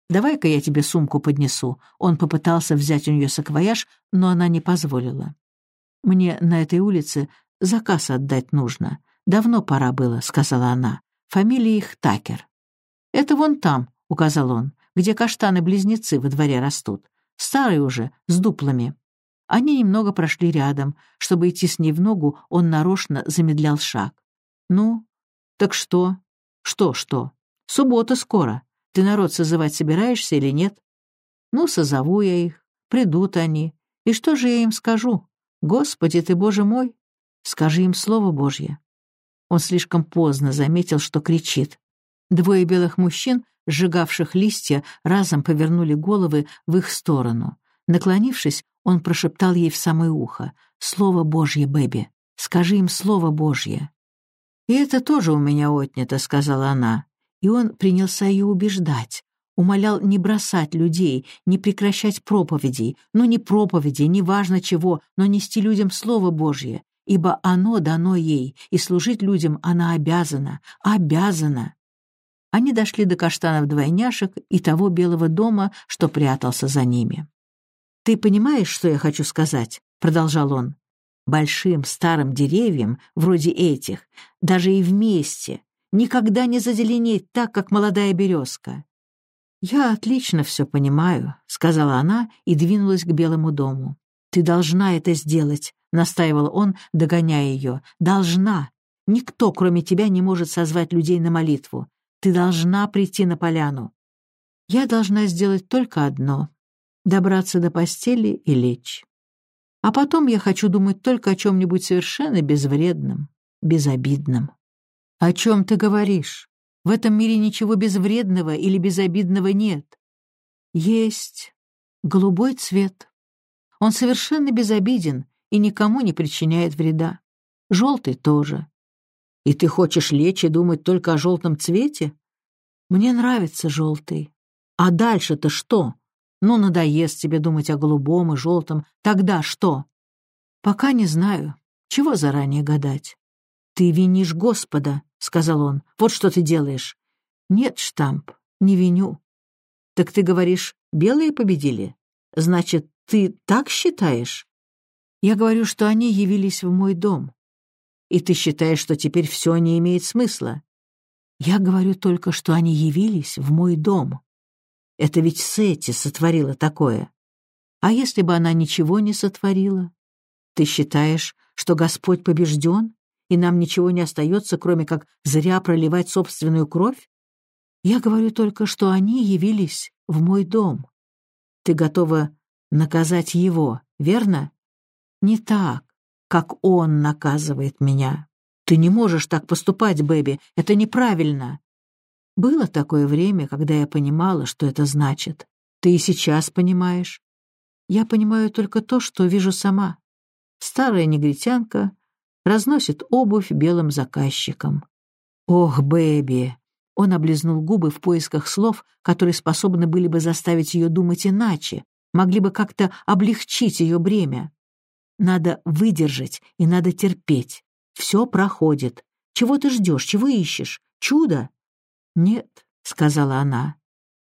Speaker 1: «Давай-ка я тебе сумку поднесу». Он попытался взять у нее саквояж, но она не позволила. «Мне на этой улице заказ отдать нужно. Давно пора было», — сказала она. «Фамилия их Такер». «Это вон там», — указал он, «где каштаны-близнецы во дворе растут. Старые уже, с дуплами». Они немного прошли рядом. Чтобы идти с ней в ногу, он нарочно замедлял шаг. «Ну, так что?» «Что-что? Суббота скоро. Ты народ созывать собираешься или нет?» «Ну, созову я их. Придут они. И что же я им скажу? Господи ты, Боже мой! Скажи им Слово Божье». Он слишком поздно заметил, что кричит. Двое белых мужчин, сжигавших листья, разом повернули головы в их сторону. Наклонившись, он прошептал ей в самое ухо «Слово Божье, Бэби! Скажи им Слово Божье!» «И это тоже у меня отнято», — сказала она. И он принялся ее убеждать, умолял не бросать людей, не прекращать проповедей, ну не проповеди, не важно чего, но нести людям Слово Божье, ибо оно дано ей, и служить людям она обязана, обязана. Они дошли до каштанов-двойняшек и того белого дома, что прятался за ними. «Ты понимаешь, что я хочу сказать?» — продолжал он. «Большим старым деревьям, вроде этих, даже и вместе, никогда не зазеленеть так, как молодая березка». «Я отлично все понимаю», — сказала она и двинулась к белому дому. «Ты должна это сделать», — настаивал он, догоняя ее. «Должна. Никто, кроме тебя, не может созвать людей на молитву. Ты должна прийти на поляну. Я должна сделать только одно — добраться до постели и лечь. А потом я хочу думать только о чем-нибудь совершенно безвредном, безобидном. О чем ты говоришь? В этом мире ничего безвредного или безобидного нет. Есть голубой цвет. Он совершенно безобиден и никому не причиняет вреда. Желтый тоже. И ты хочешь лечь и думать только о желтом цвете? Мне нравится желтый. А дальше-то что? Ну, надоест тебе думать о голубом и желтом. Тогда что? Пока не знаю. Чего заранее гадать? Ты винишь Господа, — сказал он. Вот что ты делаешь. Нет, штамп, не виню. Так ты говоришь, белые победили? Значит, ты так считаешь? Я говорю, что они явились в мой дом. И ты считаешь, что теперь все не имеет смысла? Я говорю только, что они явились в мой дом. Это ведь Сетти сотворила такое. А если бы она ничего не сотворила? Ты считаешь, что Господь побежден, и нам ничего не остается, кроме как зря проливать собственную кровь? Я говорю только, что они явились в мой дом. Ты готова наказать его, верно? Не так как он наказывает меня. Ты не можешь так поступать, Бэби, это неправильно. Было такое время, когда я понимала, что это значит. Ты и сейчас понимаешь. Я понимаю только то, что вижу сама. Старая негритянка разносит обувь белым заказчикам. Ох, Бэби! Он облизнул губы в поисках слов, которые способны были бы заставить ее думать иначе, могли бы как-то облегчить ее бремя. Надо выдержать и надо терпеть. Все проходит. Чего ты ждешь, чего ищешь? Чудо? Нет, — сказала она.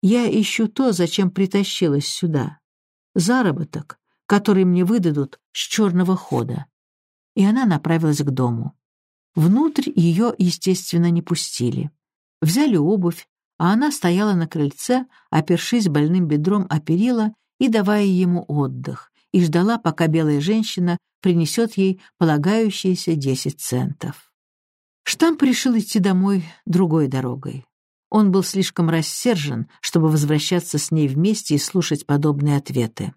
Speaker 1: Я ищу то, зачем притащилась сюда. Заработок, который мне выдадут с черного хода. И она направилась к дому. Внутрь ее, естественно, не пустили. Взяли обувь, а она стояла на крыльце, опершись больным бедром о перила и давая ему отдых, и ждала, пока белая женщина принесет ей полагающиеся десять центов. Штамп решил идти домой другой дорогой. Он был слишком рассержен, чтобы возвращаться с ней вместе и слушать подобные ответы.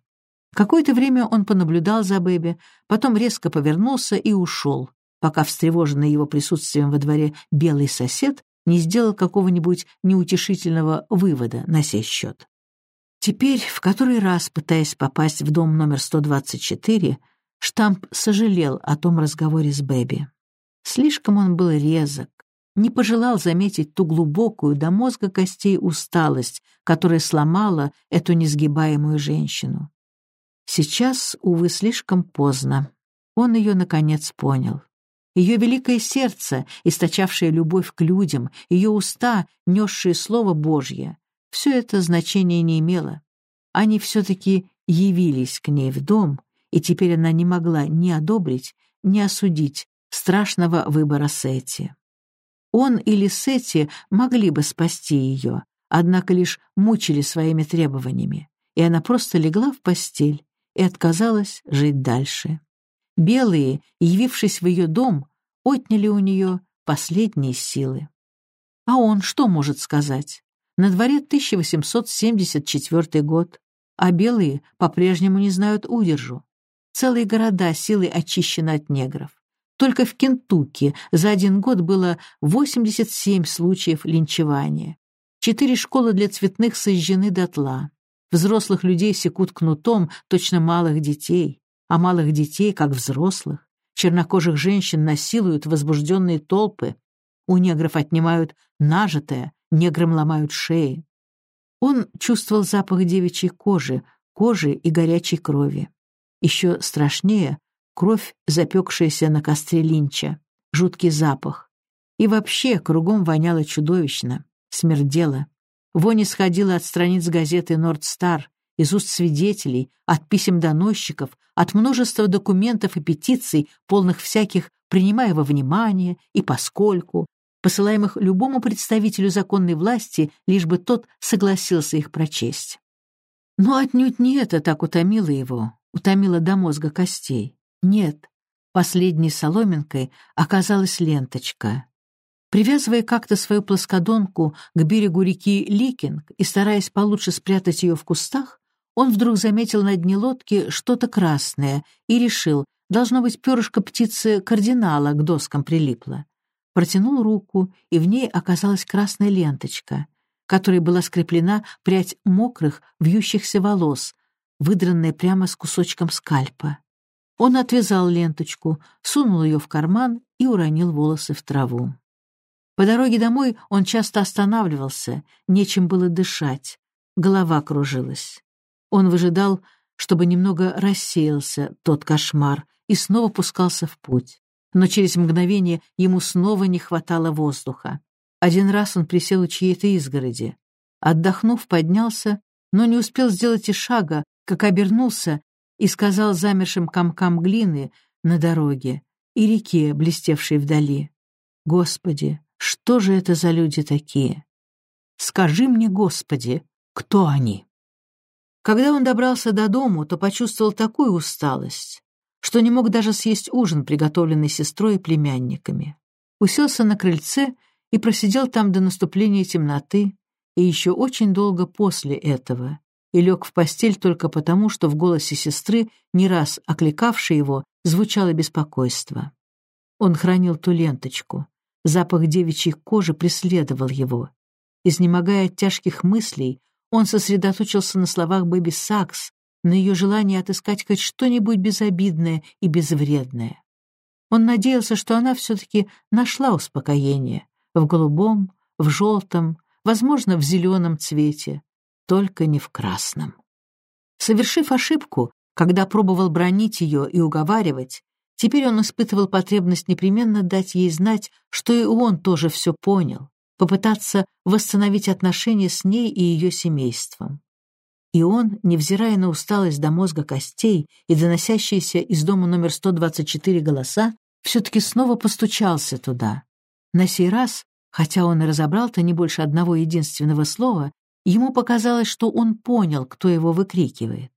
Speaker 1: Какое-то время он понаблюдал за Бэби, потом резко повернулся и ушел, пока встревоженный его присутствием во дворе белый сосед не сделал какого-нибудь неутешительного вывода на сей счет. Теперь, в который раз пытаясь попасть в дом номер 124, Штамп сожалел о том разговоре с Бэби. Слишком он был резок, не пожелал заметить ту глубокую до мозга костей усталость, которая сломала эту несгибаемую женщину. Сейчас, увы, слишком поздно. Он ее, наконец, понял. Ее великое сердце, источавшее любовь к людям, ее уста, несшие Слово Божье, все это значения не имело. Они все-таки явились к ней в дом, и теперь она не могла ни одобрить, ни осудить страшного выбора Сети. Он или Сети могли бы спасти ее, однако лишь мучили своими требованиями, и она просто легла в постель и отказалась жить дальше. Белые, явившись в ее дом, отняли у нее последние силы. А он что может сказать? На дворе 1874 год, а белые по-прежнему не знают удержу. Целые города силой очищены от негров. Только в Кентукки за один год было 87 случаев линчевания. Четыре школы для цветных сожжены дотла. Взрослых людей секут кнутом, точно малых детей, а малых детей, как взрослых. Чернокожих женщин насилуют возбужденные толпы. У негров отнимают нажитое, неграм ломают шеи. Он чувствовал запах девичьей кожи, кожи и горячей крови. Еще страшнее — кровь, запекшаяся на костре линча, жуткий запах. И вообще кругом воняло чудовищно, смердело. Вонь исходила от страниц газеты «Норд Стар», из уст свидетелей, от писем доносчиков, от множества документов и петиций, полных всяких «принимая во внимание» и «поскольку», посылаемых любому представителю законной власти, лишь бы тот согласился их прочесть. Но отнюдь не это так утомило его, утомило до мозга костей. Нет, последней соломинкой оказалась ленточка. Привязывая как-то свою плоскодонку к берегу реки Ликинг и стараясь получше спрятать ее в кустах, он вдруг заметил на дне лодки что-то красное и решил, должно быть, перышко птицы кардинала к доскам прилипло. Протянул руку, и в ней оказалась красная ленточка, которой была скреплена прядь мокрых, вьющихся волос, выдранная прямо с кусочком скальпа. Он отвязал ленточку, сунул ее в карман и уронил волосы в траву. По дороге домой он часто останавливался, нечем было дышать, голова кружилась. Он выжидал, чтобы немного рассеялся тот кошмар, и снова пускался в путь. Но через мгновение ему снова не хватало воздуха. Один раз он присел у чьей-то изгороди. Отдохнув, поднялся, но не успел сделать и шага, как обернулся и сказал замершим комкам глины на дороге и реке, блестевшей вдали, «Господи, что же это за люди такие? Скажи мне, Господи, кто они? Когда он добрался до дому, то почувствовал такую усталость, что не мог даже съесть ужин, приготовленный сестрой и племянниками. Уселся на крыльце и просидел там до наступления темноты, и еще очень долго после этого, и лег в постель только потому, что в голосе сестры, не раз окликавшей его, звучало беспокойство. Он хранил ту ленточку. Запах девичьей кожи преследовал его. Изнемогая от тяжких мыслей, он сосредоточился на словах Бэби Сакс, на ее желании отыскать хоть что-нибудь безобидное и безвредное. Он надеялся, что она все-таки нашла успокоение в голубом, в желтом, возможно, в зеленом цвете, только не в красном. Совершив ошибку, когда пробовал бронить ее и уговаривать, теперь он испытывал потребность непременно дать ей знать, что и он тоже все понял, попытаться восстановить отношения с ней и ее семейством. И он, невзирая на усталость до мозга костей и доносящиеся из дома номер 124 голоса, все-таки снова постучался туда. На сей раз, хотя он и разобрал-то не больше одного единственного слова, ему показалось, что он понял, кто его выкрикивает.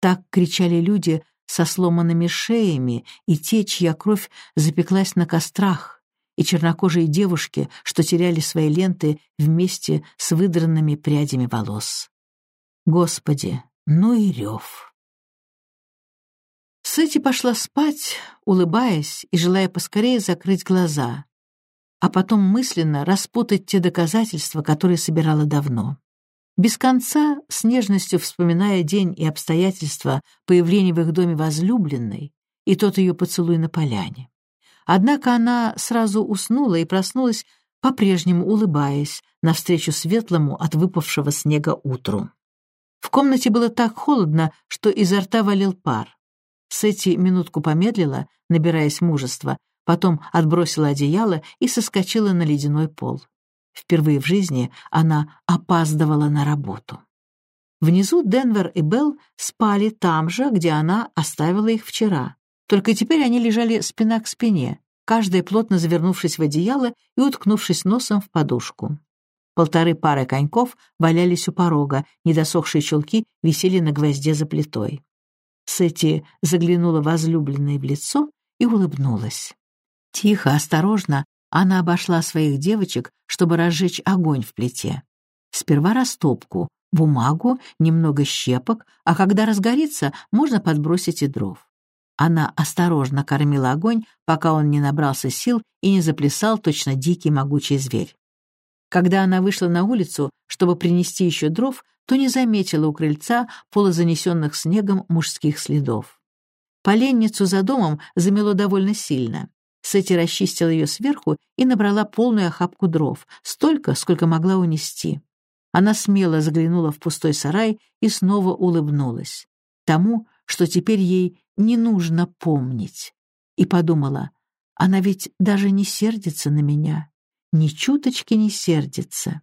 Speaker 1: Так кричали люди со сломанными шеями и те, чья кровь запеклась на кострах, и чернокожие девушки, что теряли свои ленты вместе с выдранными прядями волос. Господи, ну и рев. Сэти пошла спать, улыбаясь и желая поскорее закрыть глаза, а потом мысленно распутать те доказательства, которые собирала давно. Без конца, с нежностью вспоминая день и обстоятельства появления в их доме возлюбленной и тот ее поцелуй на поляне. Однако она сразу уснула и проснулась, по-прежнему улыбаясь, навстречу светлому от выпавшего снега утру. В комнате было так холодно, что изо рта валил пар. Сэти минутку помедлила, набираясь мужества, потом отбросила одеяло и соскочила на ледяной пол. Впервые в жизни она опаздывала на работу. Внизу Денвер и Белл спали там же, где она оставила их вчера. Только теперь они лежали спина к спине, каждая плотно завернувшись в одеяло и уткнувшись носом в подушку. Полторы пары коньков валялись у порога, недосохшие чулки висели на гвозде за плитой. Сэти заглянула возлюбленной в лицо и улыбнулась. Тихо, осторожно, она обошла своих девочек, чтобы разжечь огонь в плите. Сперва растопку, бумагу, немного щепок, а когда разгорится, можно подбросить и дров. Она осторожно кормила огонь, пока он не набрался сил и не заплясал точно дикий могучий зверь. Когда она вышла на улицу, чтобы принести еще дров, то не заметила у крыльца полузанесенных снегом мужских следов. Поленницу за домом замело довольно сильно. Сэти расчистила ее сверху и набрала полную охапку дров, столько, сколько могла унести. Она смело заглянула в пустой сарай и снова улыбнулась. Тому, что теперь ей не нужно помнить. И подумала, она ведь даже не сердится на меня ни чуточки не сердится.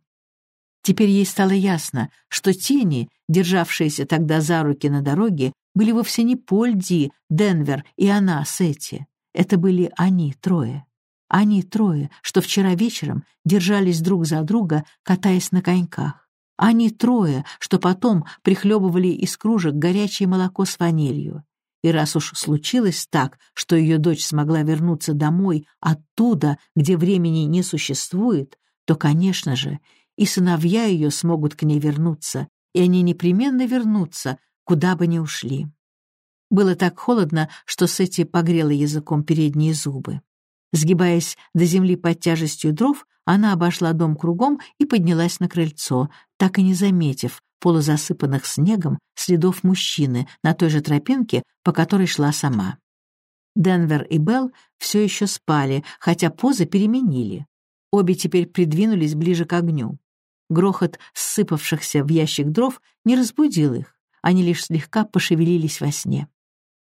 Speaker 1: Теперь ей стало ясно, что тени, державшиеся тогда за руки на дороге, были вовсе не Поль Ди, Денвер и она, Сетти. Это были они трое. Они трое, что вчера вечером держались друг за друга, катаясь на коньках. Они трое, что потом прихлебывали из кружек горячее молоко с ванилью. И раз уж случилось так, что ее дочь смогла вернуться домой оттуда, где времени не существует, то, конечно же, и сыновья ее смогут к ней вернуться, и они непременно вернутся, куда бы ни ушли. Было так холодно, что Сетти погрела языком передние зубы. Сгибаясь до земли под тяжестью дров, она обошла дом кругом и поднялась на крыльцо, так и не заметив, полузасыпанных снегом следов мужчины на той же тропинке, по которой шла сама. Денвер и Белл все еще спали, хотя позы переменили. Обе теперь придвинулись ближе к огню. Грохот ссыпавшихся в ящик дров не разбудил их, они лишь слегка пошевелились во сне.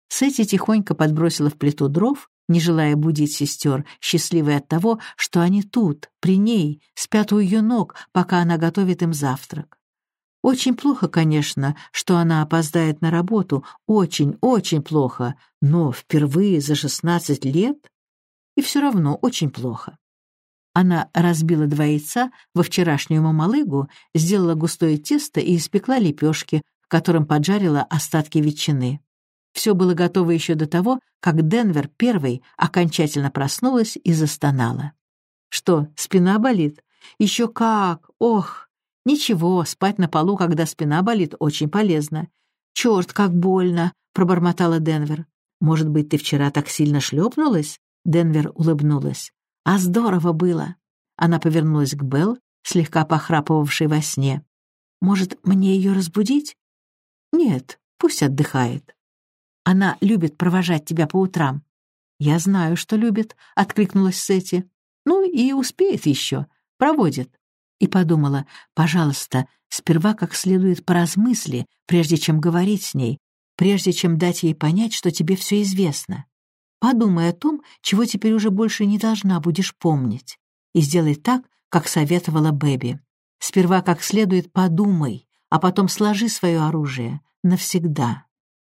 Speaker 1: Сэти тихонько подбросила в плиту дров, не желая будить сестер, счастливой от того, что они тут, при ней, спят у ее ног, пока она готовит им завтрак. Очень плохо, конечно, что она опоздает на работу, очень, очень плохо, но впервые за шестнадцать лет? И все равно очень плохо. Она разбила два яйца во вчерашнюю мамалыгу, сделала густое тесто и испекла лепешки, в котором поджарила остатки ветчины. Все было готово еще до того, как Денвер первый окончательно проснулась и застонала. «Что, спина болит?» «Еще как! Ох!» «Ничего, спать на полу, когда спина болит, очень полезно». «Черт, как больно!» — пробормотала Денвер. «Может быть, ты вчера так сильно шлепнулась?» Денвер улыбнулась. «А здорово было!» Она повернулась к Белл, слегка похрапывавшей во сне. «Может, мне ее разбудить?» «Нет, пусть отдыхает. Она любит провожать тебя по утрам». «Я знаю, что любит», — откликнулась Сети. «Ну и успеет еще, проводит». И подумала, пожалуйста, сперва как следует поразмысли, прежде чем говорить с ней, прежде чем дать ей понять, что тебе все известно. Подумай о том, чего теперь уже больше не должна будешь помнить, и сделай так, как советовала Бэби. Сперва как следует подумай, а потом сложи свое оружие навсегда.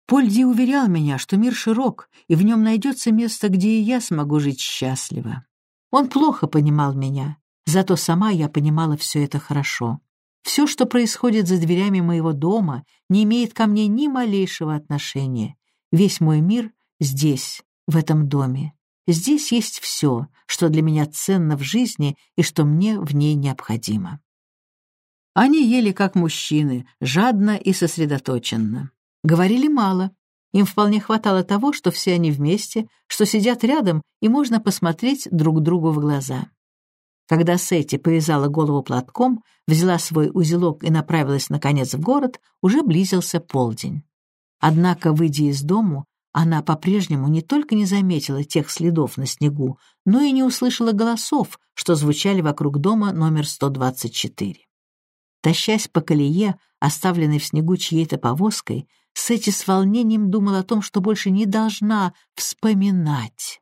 Speaker 1: Польди уверял меня, что мир широк, и в нем найдется место, где и я смогу жить счастливо. Он плохо понимал меня, зато сама я понимала все это хорошо. Все, что происходит за дверями моего дома, не имеет ко мне ни малейшего отношения. Весь мой мир здесь, в этом доме. Здесь есть все, что для меня ценно в жизни и что мне в ней необходимо. Они ели как мужчины, жадно и сосредоточенно. Говорили мало. Им вполне хватало того, что все они вместе, что сидят рядом, и можно посмотреть друг другу в глаза. Когда Сетти повязала голову платком, взяла свой узелок и направилась, наконец, в город, уже близился полдень. Однако, выйдя из дому, она по-прежнему не только не заметила тех следов на снегу, но и не услышала голосов, что звучали вокруг дома номер 124. Тащась по колее, оставленной в снегу чьей-то повозкой, Сетти с волнением думала о том, что больше не должна вспоминать.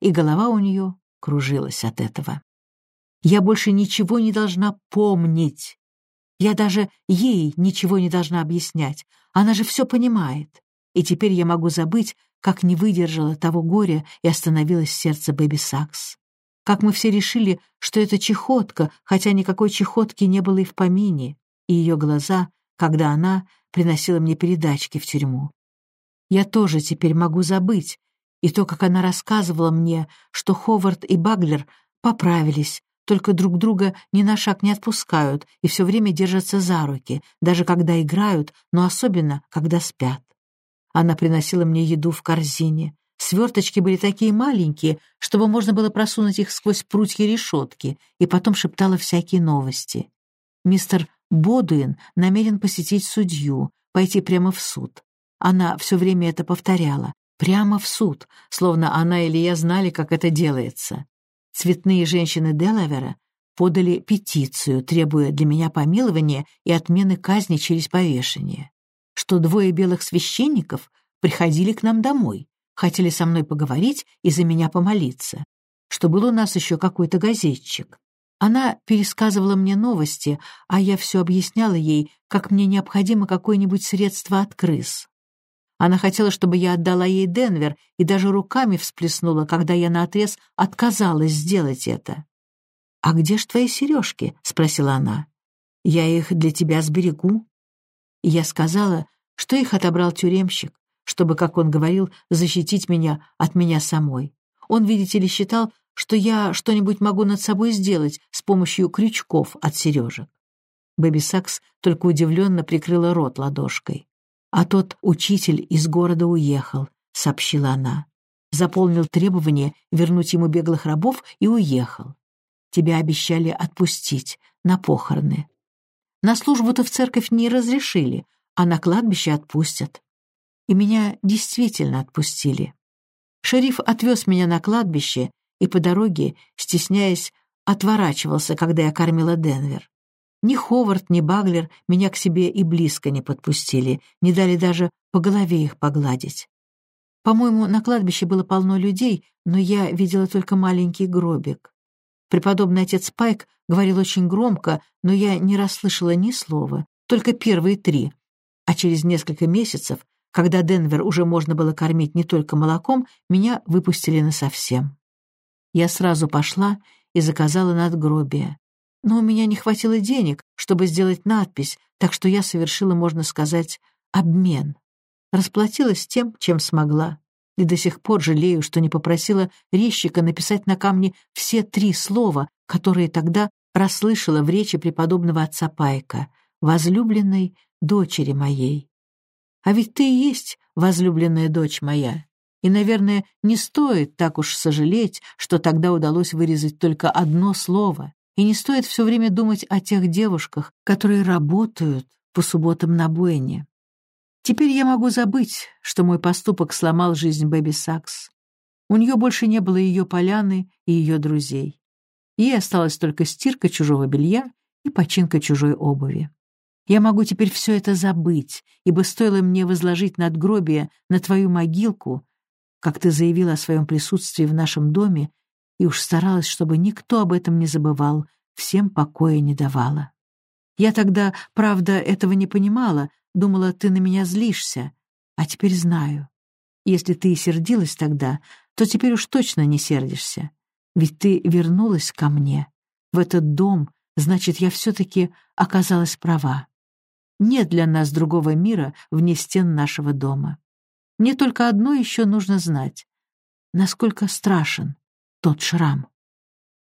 Speaker 1: И голова у нее кружилась от этого. Я больше ничего не должна помнить. Я даже ей ничего не должна объяснять. Она же все понимает. И теперь я могу забыть, как не выдержала того горя и остановилось сердце Бэби Сакс. Как мы все решили, что это чехотка, хотя никакой чехотки не было и в помине, и ее глаза, когда она приносила мне передачки в тюрьму. Я тоже теперь могу забыть, и то, как она рассказывала мне, что Ховард и Баглер поправились, только друг друга ни на шаг не отпускают и все время держатся за руки, даже когда играют, но особенно, когда спят. Она приносила мне еду в корзине. Сверточки были такие маленькие, чтобы можно было просунуть их сквозь прутья решетки, и потом шептала всякие новости. Мистер Бодуин намерен посетить судью, пойти прямо в суд. Она все время это повторяла. Прямо в суд, словно она или я знали, как это делается. Цветные женщины Делавера подали петицию, требуя для меня помилования и отмены казни через повешение. Что двое белых священников приходили к нам домой, хотели со мной поговорить и за меня помолиться. Что был у нас еще какой-то газетчик. Она пересказывала мне новости, а я все объясняла ей, как мне необходимо какое-нибудь средство от крыс. Она хотела, чтобы я отдала ей Денвер, и даже руками всплеснула, когда я наотрез отказалась сделать это. «А где ж твои сережки?» — спросила она. «Я их для тебя сберегу». И я сказала, что их отобрал тюремщик, чтобы, как он говорил, защитить меня от меня самой. Он, видите ли, считал, что я что-нибудь могу над собой сделать с помощью крючков от сережек. Бэби Сакс только удивленно прикрыла рот ладошкой. «А тот учитель из города уехал», — сообщила она. Заполнил требование вернуть ему беглых рабов и уехал. Тебя обещали отпустить на похороны. На службу-то в церковь не разрешили, а на кладбище отпустят. И меня действительно отпустили. Шериф отвез меня на кладбище и по дороге, стесняясь, отворачивался, когда я кормила Денвер. Ни Ховард, ни Баглер меня к себе и близко не подпустили, не дали даже по голове их погладить. По-моему, на кладбище было полно людей, но я видела только маленький гробик. Преподобный отец Пайк говорил очень громко, но я не расслышала ни слова, только первые три. А через несколько месяцев, когда Денвер уже можно было кормить не только молоком, меня выпустили насовсем. Я сразу пошла и заказала надгробие но у меня не хватило денег, чтобы сделать надпись, так что я совершила, можно сказать, обмен. Расплатилась тем, чем смогла. И до сих пор жалею, что не попросила резчика написать на камне все три слова, которые тогда расслышала в речи преподобного отца Пайка, возлюбленной дочери моей. А ведь ты и есть возлюбленная дочь моя. И, наверное, не стоит так уж сожалеть, что тогда удалось вырезать только одно слово, и не стоит все время думать о тех девушках, которые работают по субботам на бойне. Теперь я могу забыть, что мой поступок сломал жизнь Бэби Сакс. У нее больше не было ее поляны и ее друзей. Ей осталась только стирка чужого белья и починка чужой обуви. Я могу теперь все это забыть, ибо стоило мне возложить надгробие на твою могилку, как ты заявила о своем присутствии в нашем доме, и уж старалась, чтобы никто об этом не забывал, всем покоя не давала. Я тогда, правда, этого не понимала, думала, ты на меня злишься, а теперь знаю. Если ты и сердилась тогда, то теперь уж точно не сердишься. Ведь ты вернулась ко мне, в этот дом, значит, я все-таки оказалась права. Нет для нас другого мира вне стен нашего дома. Мне только одно еще нужно знать. Насколько страшен тот шрам.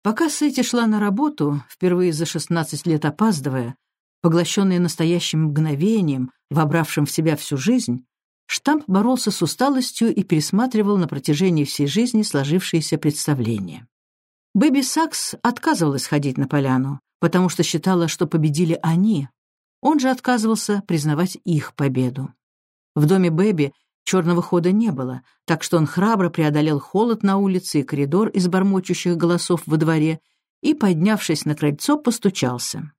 Speaker 1: Пока Сэти шла на работу, впервые за 16 лет опаздывая, поглощенная настоящим мгновением, вобравшим в себя всю жизнь, Штамп боролся с усталостью и пересматривал на протяжении всей жизни сложившиеся представления. Бэби Сакс отказывалась ходить на поляну, потому что считала, что победили они. Он же отказывался признавать их победу. В доме Бэби черного хода не было, так что он храбро преодолел холод на улице и коридор из бормочущих голосов во дворе и, поднявшись на крыльцо, постучался.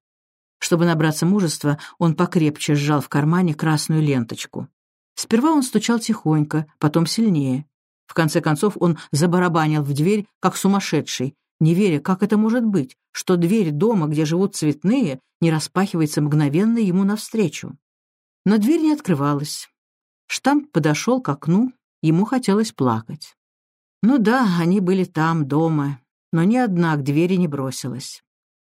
Speaker 1: Чтобы набраться мужества, он покрепче сжал в кармане красную ленточку. Сперва он стучал тихонько, потом сильнее. В конце концов он забарабанил в дверь, как сумасшедший, не веря, как это может быть, что дверь дома, где живут цветные, не распахивается мгновенно ему навстречу. Но дверь не открывалась. Штамп подошел к окну, ему хотелось плакать. Ну да, они были там, дома, но ни одна к двери не бросилась.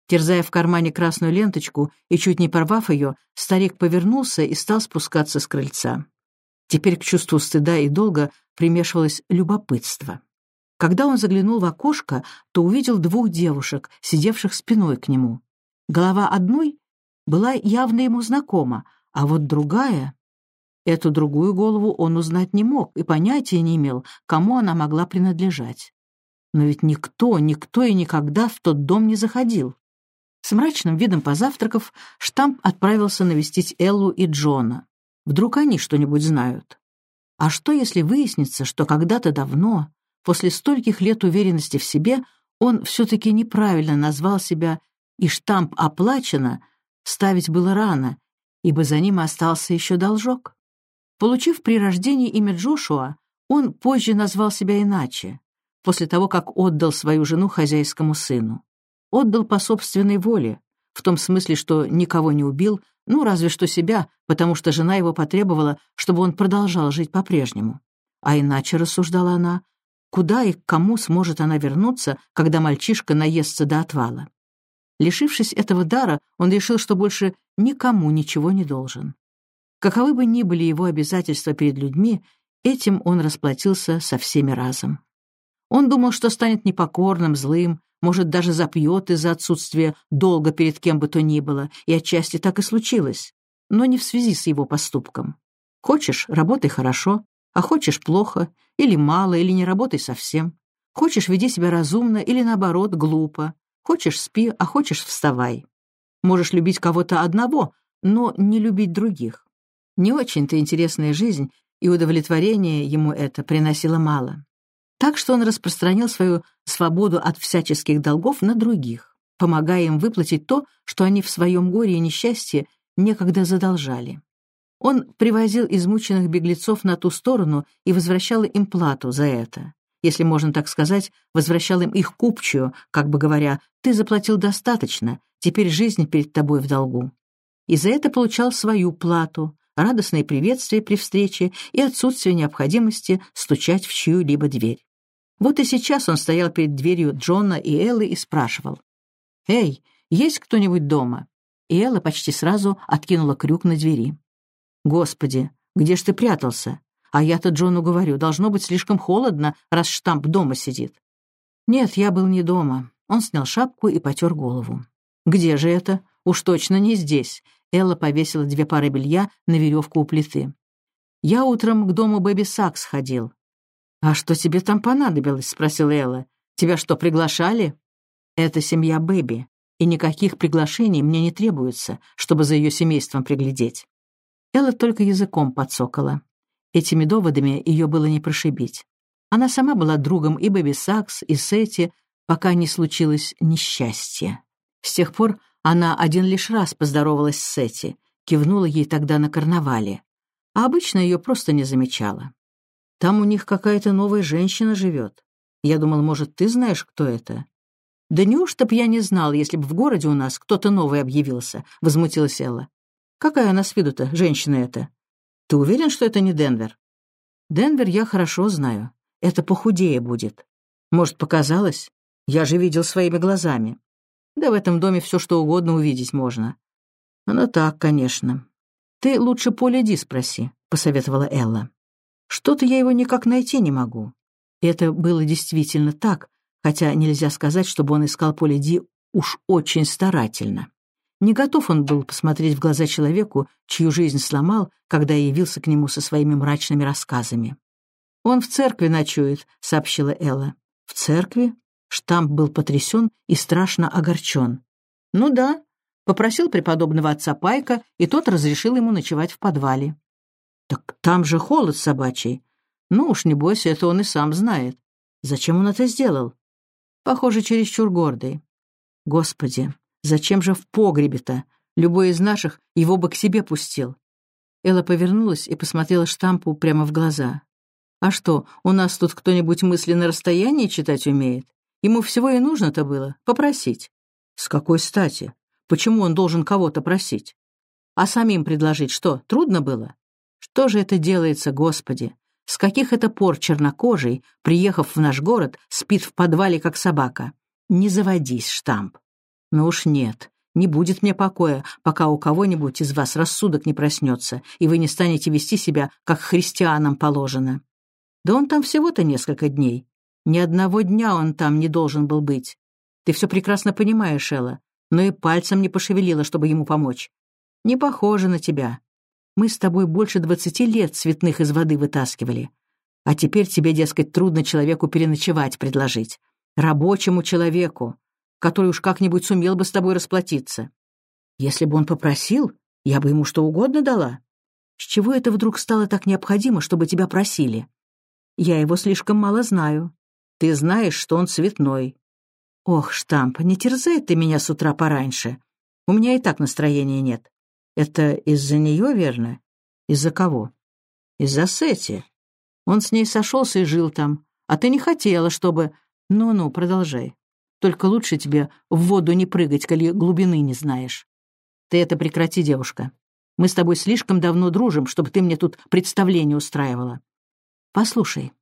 Speaker 1: Терзая в кармане красную ленточку и чуть не порвав ее, старик повернулся и стал спускаться с крыльца. Теперь к чувству стыда и долга примешивалось любопытство. Когда он заглянул в окошко, то увидел двух девушек, сидевших спиной к нему. Голова одной была явно ему знакома, а вот другая... Эту другую голову он узнать не мог и понятия не имел, кому она могла принадлежать. Но ведь никто, никто и никогда в тот дом не заходил. С мрачным видом позавтракав, Штамп отправился навестить Эллу и Джона. Вдруг они что-нибудь знают. А что, если выяснится, что когда-то давно, после стольких лет уверенности в себе, он все-таки неправильно назвал себя, и штамп «оплачено» ставить было рано, ибо за ним остался еще должок? Получив при рождении имя Джошуа, он позже назвал себя иначе, после того, как отдал свою жену хозяйскому сыну отдал по собственной воле, в том смысле, что никого не убил, ну, разве что себя, потому что жена его потребовала, чтобы он продолжал жить по-прежнему. А иначе, рассуждала она, куда и к кому сможет она вернуться, когда мальчишка наестся до отвала? Лишившись этого дара, он решил, что больше никому ничего не должен. Каковы бы ни были его обязательства перед людьми, этим он расплатился со всеми разом. Он думал, что станет непокорным, злым, может, даже запьет из-за отсутствия долга перед кем бы то ни было, и отчасти так и случилось, но не в связи с его поступком. Хочешь — работай хорошо, а хочешь — плохо, или мало, или не работай совсем. Хочешь — веди себя разумно, или наоборот, глупо. Хочешь — спи, а хочешь — вставай. Можешь любить кого-то одного, но не любить других. Не очень-то интересная жизнь, и удовлетворение ему это приносило мало. Так что он распространил свою свободу от всяческих долгов на других, помогая им выплатить то, что они в своем горе и несчастье некогда задолжали. Он привозил измученных беглецов на ту сторону и возвращал им плату за это. Если можно так сказать, возвращал им их купчую, как бы говоря, «ты заплатил достаточно, теперь жизнь перед тобой в долгу». И за это получал свою плату, радостные приветствия при встрече и отсутствие необходимости стучать в чью-либо дверь. Вот и сейчас он стоял перед дверью Джона и Эллы и спрашивал. «Эй, есть кто-нибудь дома?» И Элла почти сразу откинула крюк на двери. «Господи, где ж ты прятался? А я-то Джону говорю, должно быть слишком холодно, раз штамп дома сидит». «Нет, я был не дома». Он снял шапку и потер голову. «Где же это? Уж точно не здесь». Элла повесила две пары белья на веревку у плиты. «Я утром к дому Бэби Сакс ходил. «А что тебе там понадобилось?» — спросила Элла. «Тебя что, приглашали?» «Это семья Бэби. и никаких приглашений мне не требуется, чтобы за ее семейством приглядеть». Элла только языком поцокала. Этими доводами ее было не прошибить. Она сама была другом и Бэби Сакс, и Сети, пока не случилось несчастье. С тех пор она один лишь раз поздоровалась с Сети, кивнула ей тогда на карнавале, а обычно ее просто не замечала. «Там у них какая-то новая женщина живет. Я думал, может, ты знаешь, кто это?» «Да неужто б я не знал, если бы в городе у нас кто-то новый объявился?» — возмутилась Элла. «Какая она с виду-то, женщина эта? Ты уверен, что это не Денвер?» «Денвер я хорошо знаю. Это похудее будет. Может, показалось? Я же видел своими глазами. Да в этом доме все что угодно увидеть можно. Ну так, конечно. Ты лучше Поля Ди спроси, посоветовала Элла. Что-то я его никак найти не могу. Это было действительно так, хотя нельзя сказать, чтобы он искал Поля Ди уж очень старательно. Не готов он был посмотреть в глаза человеку, чью жизнь сломал, когда явился к нему со своими мрачными рассказами. «Он в церкви ночует», — сообщила Элла. «В церкви?» Штамп был потрясен и страшно огорчен. «Ну да», — попросил преподобного отца Пайка, и тот разрешил ему ночевать в подвале. «Так там же холод собачий. Ну уж, не бойся, это он и сам знает. Зачем он это сделал? Похоже, чересчур гордый. Господи, зачем же в погребе-то? Любой из наших его бы к себе пустил». Элла повернулась и посмотрела штампу прямо в глаза. А что, у нас тут кто-нибудь мысли на расстоянии читать умеет? Ему всего и нужно-то было — попросить. С какой стати? Почему он должен кого-то просить? А самим предложить что, трудно было? Что же это делается, Господи? С каких это пор чернокожий, приехав в наш город, спит в подвале, как собака? Не заводись, штамп. Ну уж нет, не будет мне покоя, пока у кого-нибудь из вас рассудок не проснется, и вы не станете вести себя, как христианам положено. Да он там всего-то несколько дней. Ни одного дня он там не должен был быть. Ты все прекрасно понимаешь, Элла, но и пальцем не пошевелила, чтобы ему помочь. Не похоже на тебя. Мы с тобой больше двадцати лет цветных из воды вытаскивали. А теперь тебе, дескать, трудно человеку переночевать предложить. Рабочему человеку, который уж как-нибудь сумел бы с тобой расплатиться. Если бы он попросил, я бы ему что угодно дала. С чего это вдруг стало так необходимо, чтобы тебя просили? Я его слишком мало знаю. Ты знаешь, что он цветной. Ох, штамп, не терзай ты меня с утра пораньше. У меня и так настроения нет. Это из-за нее, верно? Из-за кого? Из-за Сети. Он с ней сошелся и жил там. А ты не хотела, чтобы... Ну-ну, продолжай. Только лучше тебе в воду не прыгать, коли глубины не знаешь. Ты это прекрати, девушка. Мы с тобой слишком давно дружим, чтобы ты мне тут представление устраивала. Послушай,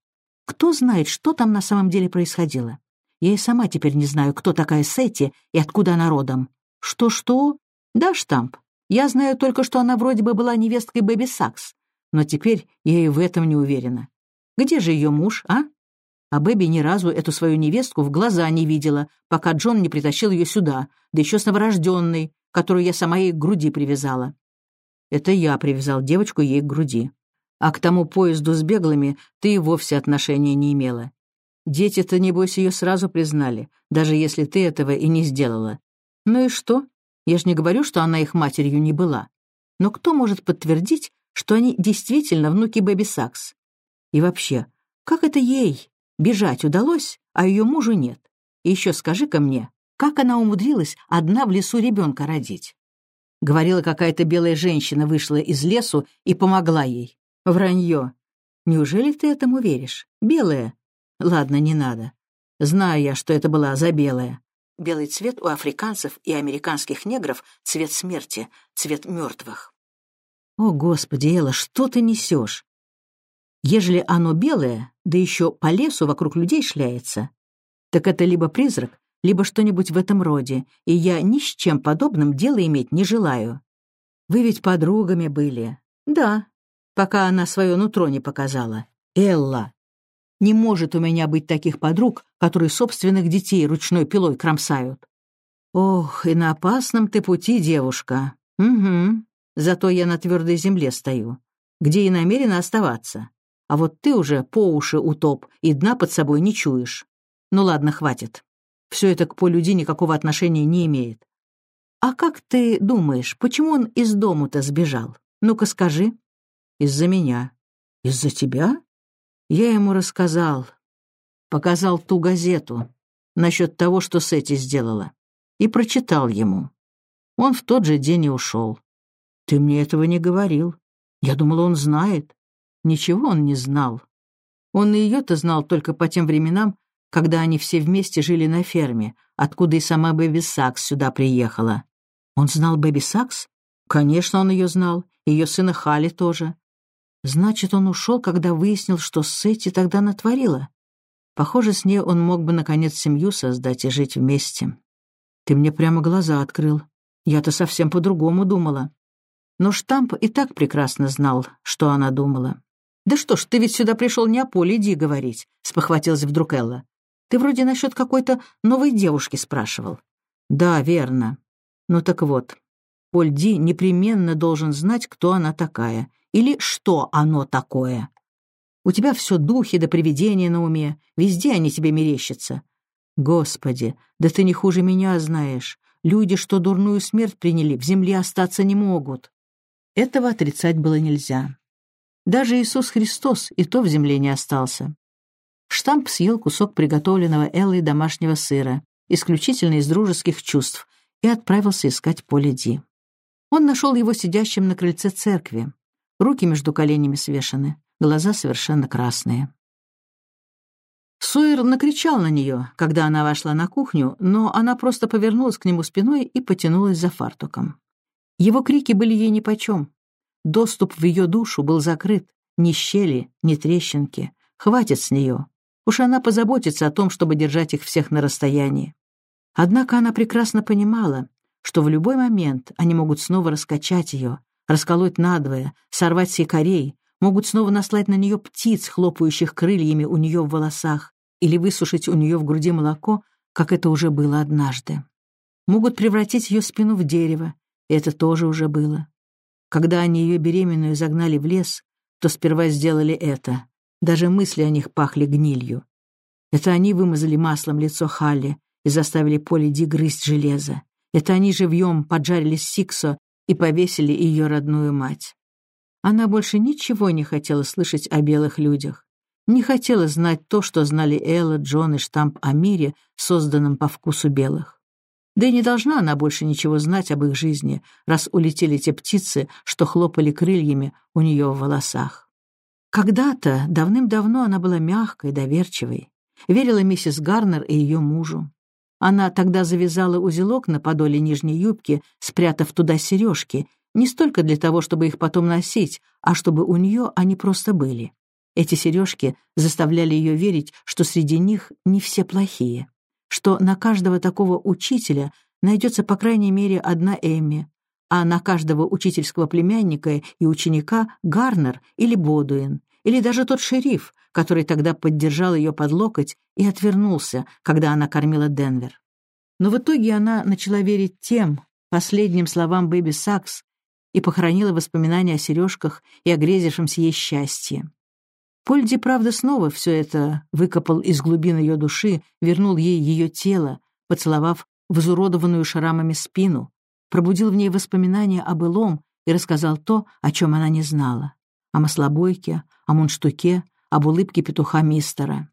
Speaker 1: кто знает, что там на самом деле происходило? Я и сама теперь не знаю, кто такая Сетти и откуда она родом. Что-что? Да, штамп. Я знаю только, что она вроде бы была невесткой Бэби Сакс, но теперь я и в этом не уверена. Где же ее муж, а? А Бэби ни разу эту свою невестку в глаза не видела, пока Джон не притащил ее сюда, да еще с новорожденной, которую я сама ей к груди привязала. Это я привязал девочку ей к груди а к тому поезду с беглыми ты и вовсе отношения не имела. Дети-то, небось, ее сразу признали, даже если ты этого и не сделала. Ну и что? Я ж не говорю, что она их матерью не была. Но кто может подтвердить, что они действительно внуки Бэби Сакс? И вообще, как это ей бежать удалось, а ее мужу нет? И еще скажи-ка мне, как она умудрилась одна в лесу ребенка родить? Говорила, какая-то белая женщина вышла из лесу и помогла ей. Вранье. Неужели ты этому веришь? Белая? Ладно, не надо. Знаю я, что это была за белая. Белый цвет у африканцев и американских негров — цвет смерти, цвет мертвых. О, Господи, Элла, что ты несешь? Ежели оно белое, да еще по лесу вокруг людей шляется, так это либо призрак, либо что-нибудь в этом роде, и я ни с чем подобным дело иметь не желаю. Вы ведь подругами были. Да, пока она свое нутро не показала. Элла. Не может у меня быть таких подруг, которые собственных детей ручной пилой кромсают. Ох, и на опасном ты пути, девушка. Угу. Зато я на твердой земле стою, где и намерена оставаться. А вот ты уже по уши утоп и дна под собой не чуешь. Ну ладно, хватит. все это к Полю Ди никакого отношения не имеет. А как ты думаешь, почему он из дому-то сбежал? Ну-ка скажи. Из-за меня. Из-за тебя? Я ему рассказал. Показал ту газету насчет того, что Сети сделала. И прочитал ему. Он в тот же день и ушел. Ты мне этого не говорил. Я думала, он знает. Ничего он не знал. Он и ее-то знал только по тем временам, когда они все вместе жили на ферме, откуда и сама Бэби Сакс сюда приехала. Он знал Бэби Сакс? Конечно, он ее знал. Ее сына Хали тоже. Значит, он ушел, когда выяснил, что Сетти тогда натворила. Похоже, с ней он мог бы, наконец, семью создать и жить вместе. Ты мне прямо глаза открыл. Я-то совсем по-другому думала. Но штамп и так прекрасно знал, что она думала. «Да что ж, ты ведь сюда пришел не о Поле Ди говорить», — спохватилась вдруг Элла. «Ты вроде насчет какой-то новой девушки спрашивал». «Да, верно. Ну так вот, Поль Ди непременно должен знать, кто она такая, или что оно такое. У тебя все духи да привидения на уме, везде они тебе мерещатся. Господи, да ты не хуже меня знаешь. Люди, что дурную смерть приняли, в земле остаться не могут. Этого отрицать было нельзя. Даже Иисус Христос и то в земле не остался. Штамп съел кусок приготовленного Эллой домашнего сыра, исключительно из дружеских чувств, и отправился искать поле Ди. Он нашел его сидящим на крыльце церкви. Руки между коленями свешены, глаза совершенно красные. Сойер накричал на нее, когда она вошла на кухню, но она просто повернулась к нему спиной и потянулась за фартуком. Его крики были ей нипочем. Доступ в ее душу был закрыт. Ни щели, ни трещинки. Хватит с нее. Уж она позаботится о том, чтобы держать их всех на расстоянии. Однако она прекрасно понимала, что в любой момент они могут снова раскачать ее, расколоть надвое, сорвать сикарей, могут снова наслать на нее птиц, хлопающих крыльями у нее в волосах, или высушить у нее в груди молоко, как это уже было однажды. Могут превратить ее спину в дерево, и это тоже уже было. Когда они ее беременную загнали в лес, то сперва сделали это. Даже мысли о них пахли гнилью. Это они вымазали маслом лицо Халли и заставили Поли Ди грызть железо. Это они живьем поджарили Сиксо и повесили ее родную мать. Она больше ничего не хотела слышать о белых людях. Не хотела знать то, что знали Элла, Джон и штамп о мире, созданном по вкусу белых. Да и не должна она больше ничего знать об их жизни, раз улетели те птицы, что хлопали крыльями у нее в волосах. Когда-то, давным-давно, она была мягкой, доверчивой, верила миссис Гарнер и ее мужу. Она тогда завязала узелок на подоле нижней юбки, спрятав туда сережки, не столько для того, чтобы их потом носить, а чтобы у нее они просто были. Эти сережки заставляли ее верить, что среди них не все плохие что на каждого такого учителя найдется по крайней мере одна Эмми, а на каждого учительского племянника и ученика Гарнер или Бодуин, или даже тот шериф, который тогда поддержал ее под локоть и отвернулся, когда она кормила Денвер. Но в итоге она начала верить тем, последним словам Бэби Сакс, и похоронила воспоминания о сережках и о грезившемся ей счастье. Польди, правда, снова все это выкопал из глубин ее души, вернул ей ее тело, поцеловав в изуродованную шрамами спину, пробудил в ней воспоминания о былом и рассказал то, о чем она не знала. О маслобойке, о мундштуке, об улыбке петуха мистера.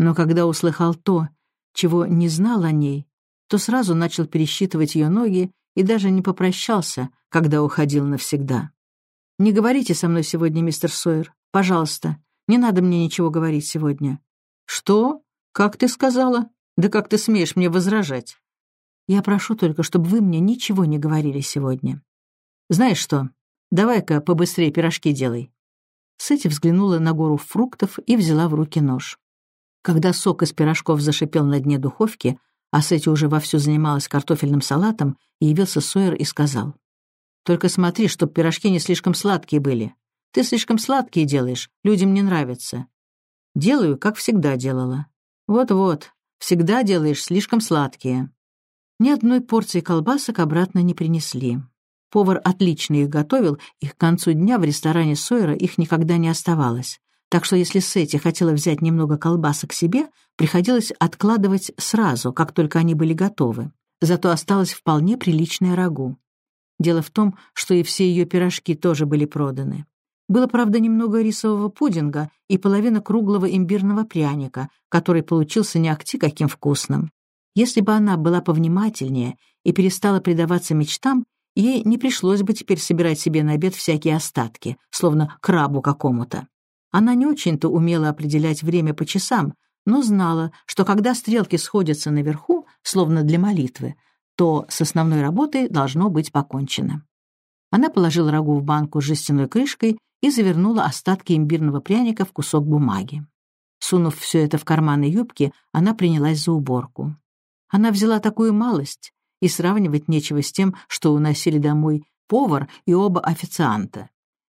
Speaker 1: Но когда услыхал то, чего не знал о ней, то сразу начал пересчитывать ее ноги и даже не попрощался, когда уходил навсегда. «Не говорите со мной сегодня, мистер Сойер, пожалуйста. Не надо мне ничего говорить сегодня». «Что? Как ты сказала? Да как ты смеешь мне возражать?» «Я прошу только, чтобы вы мне ничего не говорили сегодня». «Знаешь что? Давай-ка побыстрее пирожки делай». Сэти взглянула на гору фруктов и взяла в руки нож. Когда сок из пирожков зашипел на дне духовки, а Сэти уже вовсю занималась картофельным салатом, явился Сойер и сказал. «Только смотри, чтоб пирожки не слишком сладкие были. Ты слишком сладкие делаешь, людям не нравится. Делаю, как всегда делала. Вот-вот, всегда делаешь слишком сладкие. Ни одной порции колбасок обратно не принесли. Повар отлично их готовил, и к концу дня в ресторане Сойера их никогда не оставалось. так что если Сетти хотела взять немного колбасок себе, приходилось откладывать сразу, как только они были готовы. Зато осталось вполне приличное рагу. Дело в том, что и все ее пирожки тоже были проданы. Было, правда, немного рисового пудинга и половина круглого имбирного пряника, который получился не акти каким вкусным. Если бы она была повнимательнее и перестала предаваться мечтам, ей не пришлось бы теперь собирать себе на обед всякие остатки, словно крабу какому-то. Она не очень-то умела определять время по часам, но знала, что когда стрелки сходятся наверху, словно для молитвы, то с основной работой должно быть покончено. Она положила рагу в банку с жестяной крышкой и завернула остатки имбирного пряника в кусок бумаги. Сунув все это в карманы юбки, она принялась за уборку. Она взяла такую малость, и сравнивать нечего с тем, что уносили домой повар и оба официанта.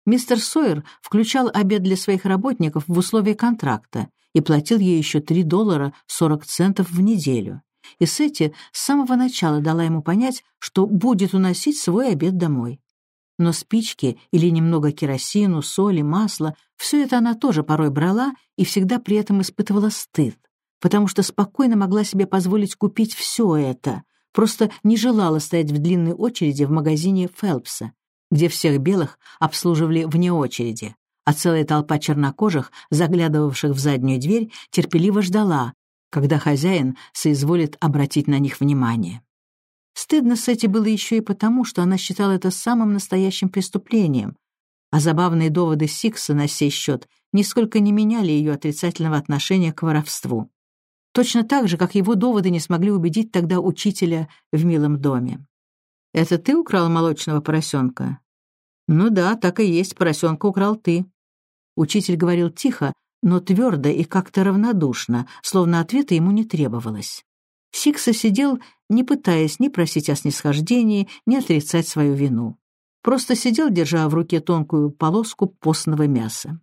Speaker 1: Мистер Сойер включал обед для своих работников в условия контракта и платил ей еще 3 доллара 40 центов в неделю. И Сетти с самого начала дала ему понять, что будет уносить свой обед домой. Но спички или немного керосину, соли, масла — все это она тоже порой брала и всегда при этом испытывала стыд, потому что спокойно могла себе позволить купить все это, просто не желала стоять в длинной очереди в магазине Фелпса, где всех белых обслуживали вне очереди, а целая толпа чернокожих, заглядывавших в заднюю дверь, терпеливо ждала, когда хозяин соизволит обратить на них внимание. Стыдно Сэти было еще и потому, что она считала это самым настоящим преступлением, а забавные доводы Сикса на сей счет нисколько не меняли ее отрицательного отношения к воровству. Точно так же, как его доводы не смогли убедить тогда учителя в милом доме. «Это ты украл молочного поросенка?» «Ну да, так и есть, поросенка украл ты». Учитель говорил тихо, но твердо и как-то равнодушно, словно ответа ему не требовалось. Сикса сидел, не пытаясь ни просить о снисхождении, ни отрицать свою вину. Просто сидел, держа в руке тонкую полоску постного мяса.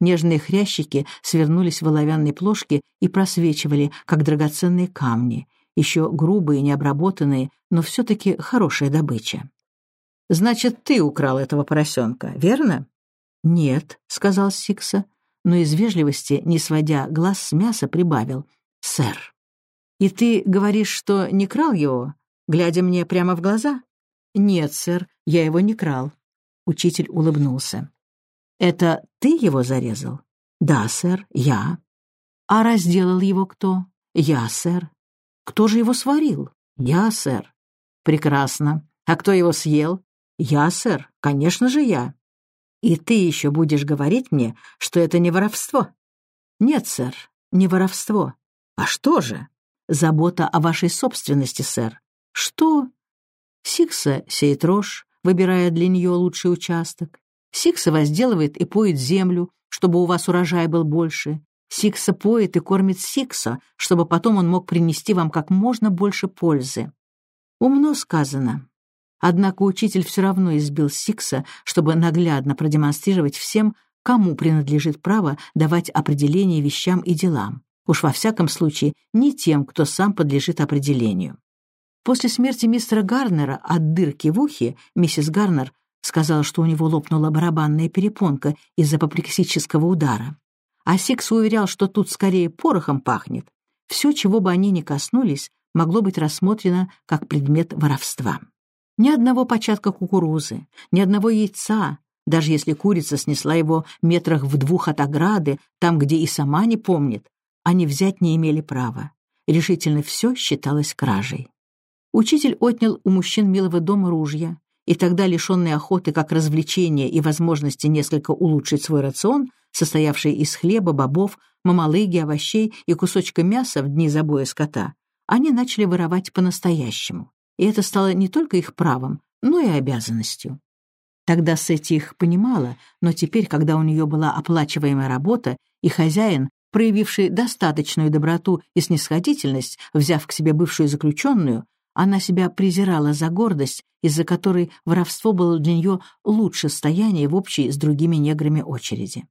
Speaker 1: Нежные хрящики свернулись в оловянной плошке и просвечивали, как драгоценные камни, еще грубые, необработанные, но все-таки хорошая добыча. «Значит, ты украл этого поросенка, верно?» «Нет», — сказал Сикса, но из вежливости, не сводя глаз с мяса, прибавил. «Сэр». «И ты говоришь, что не крал его, глядя мне прямо в глаза?» «Нет, сэр, я его не крал». Учитель улыбнулся. «Это ты его зарезал?» «Да, сэр, я». «А разделал его кто?» «Я, сэр». «Кто же его сварил?» «Я, сэр». «Прекрасно. А кто его съел?» «Я, сэр. Конечно же, я». «И ты еще будешь говорить мне, что это не воровство?» «Нет, сэр, не воровство. А что же?» «Забота о вашей собственности, сэр». «Что?» Сикса сеет рожь, выбирая для нее лучший участок. Сикса возделывает и поит землю, чтобы у вас урожай был больше. Сикса поит и кормит Сикса, чтобы потом он мог принести вам как можно больше пользы. Умно сказано. Однако учитель все равно избил Сикса, чтобы наглядно продемонстрировать всем, кому принадлежит право давать определение вещам и делам. Уж во всяком случае, не тем, кто сам подлежит определению. После смерти мистера Гарнера от дырки в ухе миссис Гарнер Сказала, что у него лопнула барабанная перепонка из-за апоплексического удара. А Сикс уверял, что тут скорее порохом пахнет. Все, чего бы они ни коснулись, могло быть рассмотрено как предмет воровства. Ни одного початка кукурузы, ни одного яйца, даже если курица снесла его метрах в двух от ограды, там, где и сама не помнит, они взять не имели права. Решительно все считалось кражей. Учитель отнял у мужчин милого дома ружья, и тогда, лишенный охоты как развлечения и возможности несколько улучшить свой рацион, состоявший из хлеба, бобов, мамалыги, овощей и кусочка мяса в дни забоя скота, они начали воровать по-настоящему. И это стало не только их правом, но и обязанностью. Тогда Сетти их понимала, но теперь, когда у нее была оплачиваемая работа, и хозяин, проявивший достаточную доброту и снисходительность, взяв к себе бывшую заключенную, она себя презирала за гордость, из-за которой воровство было для нее лучше стояния в общей с другими неграми очереди.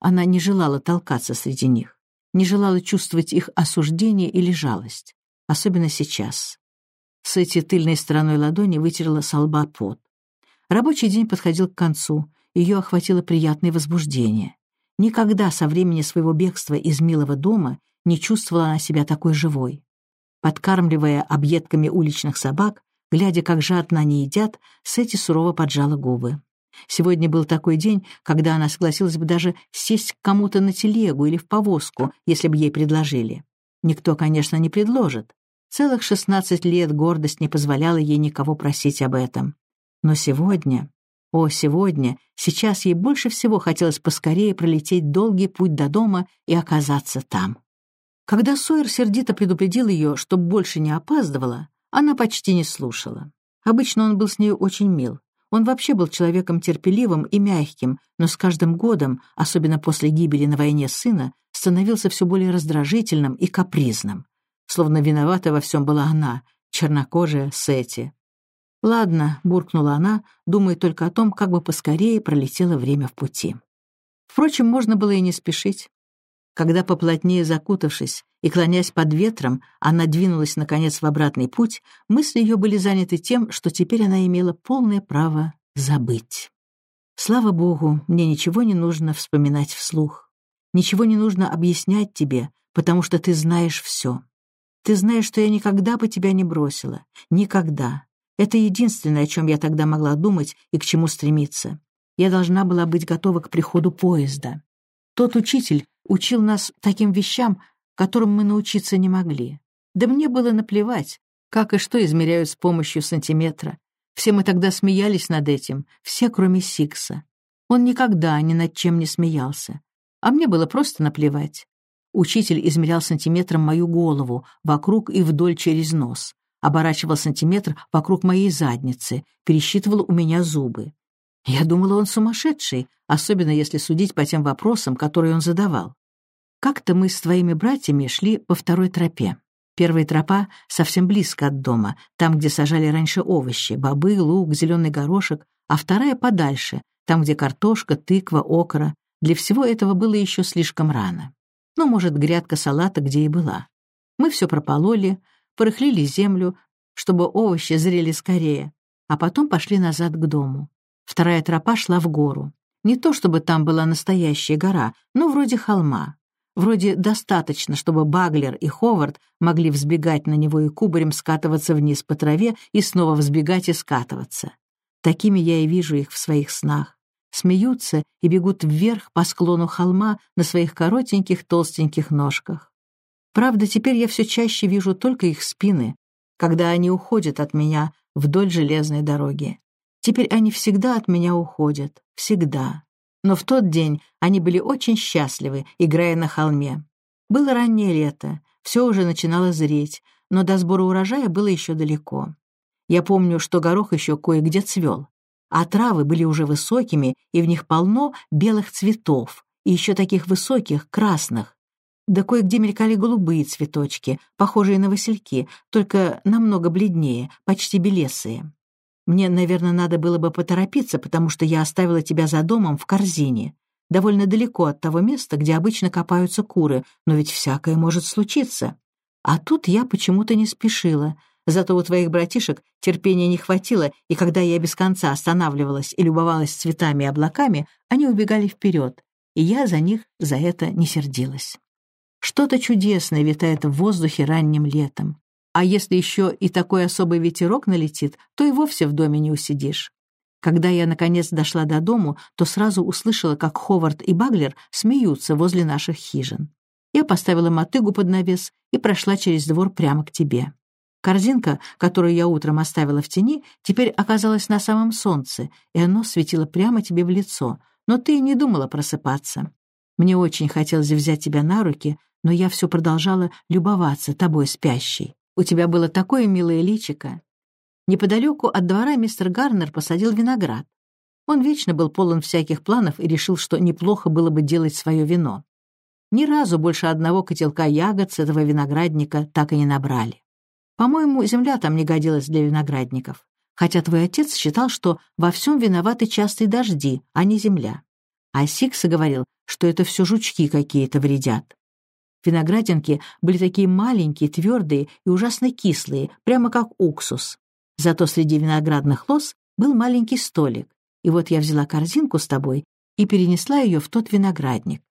Speaker 1: Она не желала толкаться среди них, не желала чувствовать их осуждение или жалость, особенно сейчас. С этой тыльной стороной ладони вытерла со лба пот. Рабочий день подходил к концу, ее охватило приятное возбуждение. Никогда со времени своего бегства из милого дома не чувствовала она себя такой живой. Подкармливая объедками уличных собак, глядя, как жадно они едят, Сэти сурово поджала губы. Сегодня был такой день, когда она согласилась бы даже сесть к кому-то на телегу или в повозку, если бы ей предложили. Никто, конечно, не предложит. Целых шестнадцать лет гордость не позволяла ей никого просить об этом. Но сегодня... О, сегодня, сейчас ей больше всего хотелось поскорее пролететь долгий путь до дома и оказаться там. Когда Сойер сердито предупредил ее, чтоб больше не опаздывала, она почти не слушала. Обычно он был с ней очень мил. Он вообще был человеком терпеливым и мягким, но с каждым годом, особенно после гибели на войне сына, становился все более раздражительным и капризным. Словно виновата во всем была она, чернокожая Сети. «Ладно», — буркнула она, думая только о том, как бы поскорее пролетело время в пути. Впрочем, можно было и не спешить. Когда, поплотнее закутавшись и клонясь под ветром, она двинулась, наконец, в обратный путь, мысли ее были заняты тем, что теперь она имела полное право забыть. Слава Богу, мне ничего не нужно вспоминать вслух. Ничего не нужно объяснять тебе, потому что ты знаешь все. Ты знаешь, что я никогда бы тебя не бросила. Никогда. Это единственное, о чем я тогда могла думать и к чему стремиться. Я должна была быть готова к приходу поезда. Тот учитель, учил нас таким вещам, которым мы научиться не могли. Да мне было наплевать, как и что измеряют с помощью сантиметра. Все мы тогда смеялись над этим, все, кроме Сикса. Он никогда ни над чем не смеялся. А мне было просто наплевать. Учитель измерял сантиметром мою голову, вокруг и вдоль через нос, оборачивал сантиметр вокруг моей задницы, пересчитывал у меня зубы. Я думала, он сумасшедший, особенно если судить по тем вопросам, которые он задавал. Как-то мы с твоими братьями шли по второй тропе. Первая тропа совсем близко от дома, там, где сажали раньше овощи, бобы, лук, зеленый горошек, а вторая подальше, там, где картошка, тыква, окра. Для всего этого было еще слишком рано. Ну, может, грядка салата где и была. Мы все пропололи, порыхлили землю, чтобы овощи зрели скорее, а потом пошли назад к дому. Вторая тропа шла в гору. Не то чтобы там была настоящая гора, но вроде холма. Вроде достаточно, чтобы Баглер и Ховард могли взбегать на него и кубарем скатываться вниз по траве и снова взбегать и скатываться. Такими я и вижу их в своих снах. Смеются и бегут вверх по склону холма на своих коротеньких толстеньких ножках. Правда, теперь я все чаще вижу только их спины, когда они уходят от меня вдоль железной дороги. Теперь они всегда от меня уходят. Всегда. Но в тот день они были очень счастливы, играя на холме. Было раннее лето, все уже начинало зреть, но до сбора урожая было еще далеко. Я помню, что горох еще кое-где цвел, а травы были уже высокими, и в них полно белых цветов, и еще таких высоких, красных. Да кое-где мелькали голубые цветочки, похожие на васильки, только намного бледнее, почти белесые. Мне, наверное, надо было бы поторопиться, потому что я оставила тебя за домом в корзине, довольно далеко от того места, где обычно копаются куры, но ведь всякое может случиться. А тут я почему-то не спешила. Зато у твоих братишек терпения не хватило, и когда я без конца останавливалась и любовалась цветами и облаками, они убегали вперед, и я за них за это не сердилась. Что-то чудесное витает в воздухе ранним летом. А если еще и такой особый ветерок налетит, то и вовсе в доме не усидишь. Когда я, наконец, дошла до дому, то сразу услышала, как Ховард и Баглер смеются возле наших хижин. Я поставила мотыгу под навес и прошла через двор прямо к тебе. Корзинка, которую я утром оставила в тени, теперь оказалась на самом солнце, и оно светило прямо тебе в лицо, но ты и не думала просыпаться. Мне очень хотелось взять тебя на руки, но я все продолжала любоваться тобой спящей. У тебя было такое милое личико. Неподалеку от двора мистер Гарнер посадил виноград. Он вечно был полон всяких планов и решил, что неплохо было бы делать свое вино. Ни разу больше одного котелка ягод с этого виноградника так и не набрали. По-моему, земля там не годилась для виноградников, хотя твой отец считал, что во всем виноваты частые дожди, а не земля. А Сикса говорил, что это все жучки какие-то вредят. Виноградинки были такие маленькие, твердые и ужасно кислые, прямо как уксус. Зато среди виноградных лоз был маленький столик. И вот я взяла корзинку с тобой и перенесла ее в тот виноградник.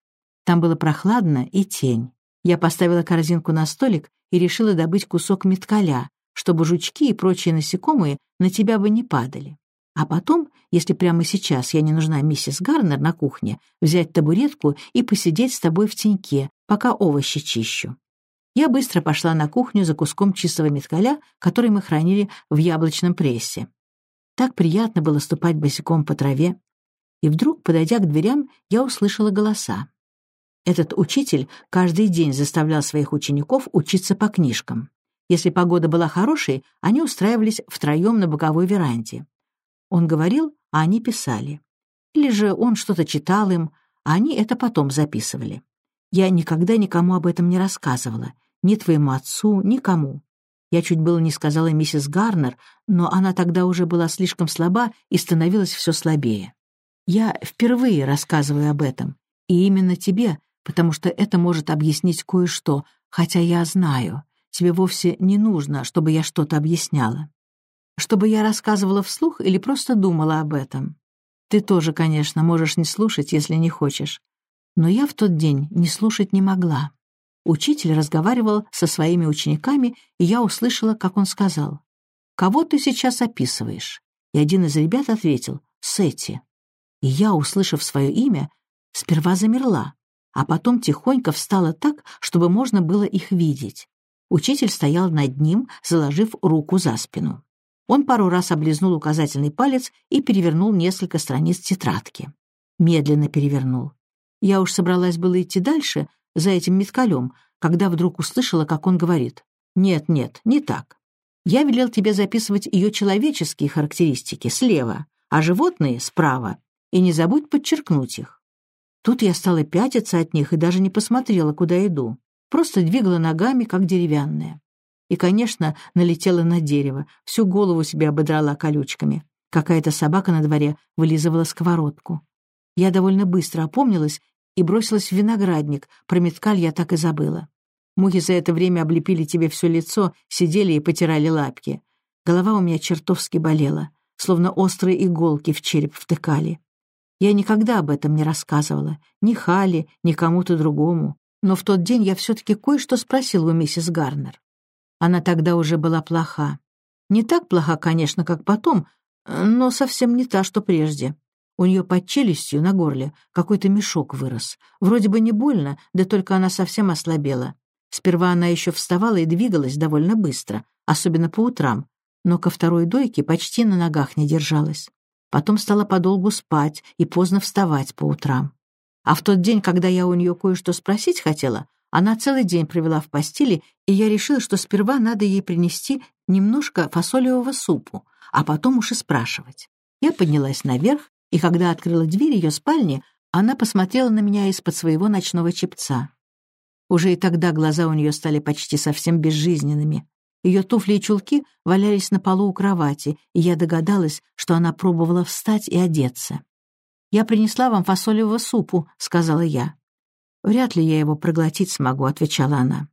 Speaker 1: Там было прохладно и тень. Я поставила корзинку на столик и решила добыть кусок меткаля, чтобы жучки и прочие насекомые на тебя бы не падали. А потом, если прямо сейчас я не нужна миссис Гарнер на кухне, взять табуретку и посидеть с тобой в теньке, пока овощи чищу. Я быстро пошла на кухню за куском чистого меткаля, который мы хранили в яблочном прессе. Так приятно было ступать босиком по траве. И вдруг, подойдя к дверям, я услышала голоса. Этот учитель каждый день заставлял своих учеников учиться по книжкам. Если погода была хорошей, они устраивались втроем на боковой веранде. Он говорил, а они писали. Или же он что-то читал им, а они это потом записывали. Я никогда никому об этом не рассказывала, ни твоему отцу, никому. Я чуть было не сказала миссис Гарнер, но она тогда уже была слишком слаба и становилась все слабее. Я впервые рассказываю об этом, и именно тебе, потому что это может объяснить кое-что, хотя я знаю, тебе вовсе не нужно, чтобы я что-то объясняла. Чтобы я рассказывала вслух или просто думала об этом? Ты тоже, конечно, можешь не слушать, если не хочешь. Но я в тот день не слушать не могла. Учитель разговаривал со своими учениками, и я услышала, как он сказал. «Кого ты сейчас описываешь?» И один из ребят ответил «Сетти». И я, услышав свое имя, сперва замерла, а потом тихонько встала так, чтобы можно было их видеть. Учитель стоял над ним, заложив руку за спину. Он пару раз облизнул указательный палец и перевернул несколько страниц тетрадки. Медленно перевернул. Я уж собралась было идти дальше, за этим меткалем, когда вдруг услышала, как он говорит. «Нет, нет, не так. Я велел тебе записывать ее человеческие характеристики слева, а животные — справа, и не забудь подчеркнуть их». Тут я стала пятиться от них и даже не посмотрела, куда иду. Просто двигала ногами, как деревянная и, конечно, налетела на дерево, всю голову себе ободрала колючками. Какая-то собака на дворе вылизывала сковородку. Я довольно быстро опомнилась и бросилась в виноградник, про меткаль я так и забыла. Мухи за это время облепили тебе все лицо, сидели и потирали лапки. Голова у меня чертовски болела, словно острые иголки в череп втыкали. Я никогда об этом не рассказывала, ни Хали, ни кому-то другому, но в тот день я все-таки кое-что спросила у миссис Гарнер. Она тогда уже была плоха. Не так плоха, конечно, как потом, но совсем не та, что прежде. У нее под челюстью на горле какой-то мешок вырос. Вроде бы не больно, да только она совсем ослабела. Сперва она еще вставала и двигалась довольно быстро, особенно по утрам, но ко второй дойке почти на ногах не держалась. Потом стала подолгу спать и поздно вставать по утрам. А в тот день, когда я у нее кое-что спросить хотела, она целый день провела в постели, и я решила, что сперва надо ей принести немножко фасолевого супу, а потом уж и спрашивать. Я поднялась наверх, и когда открыла дверь ее спальни, она посмотрела на меня из-под своего ночного чепца. Уже и тогда глаза у нее стали почти совсем безжизненными. Ее туфли и чулки валялись на полу у кровати, и я догадалась, что она пробовала встать и одеться. «Я принесла вам фасолевого супу», — сказала я. «Вряд ли я его проглотить смогу», — отвечала она.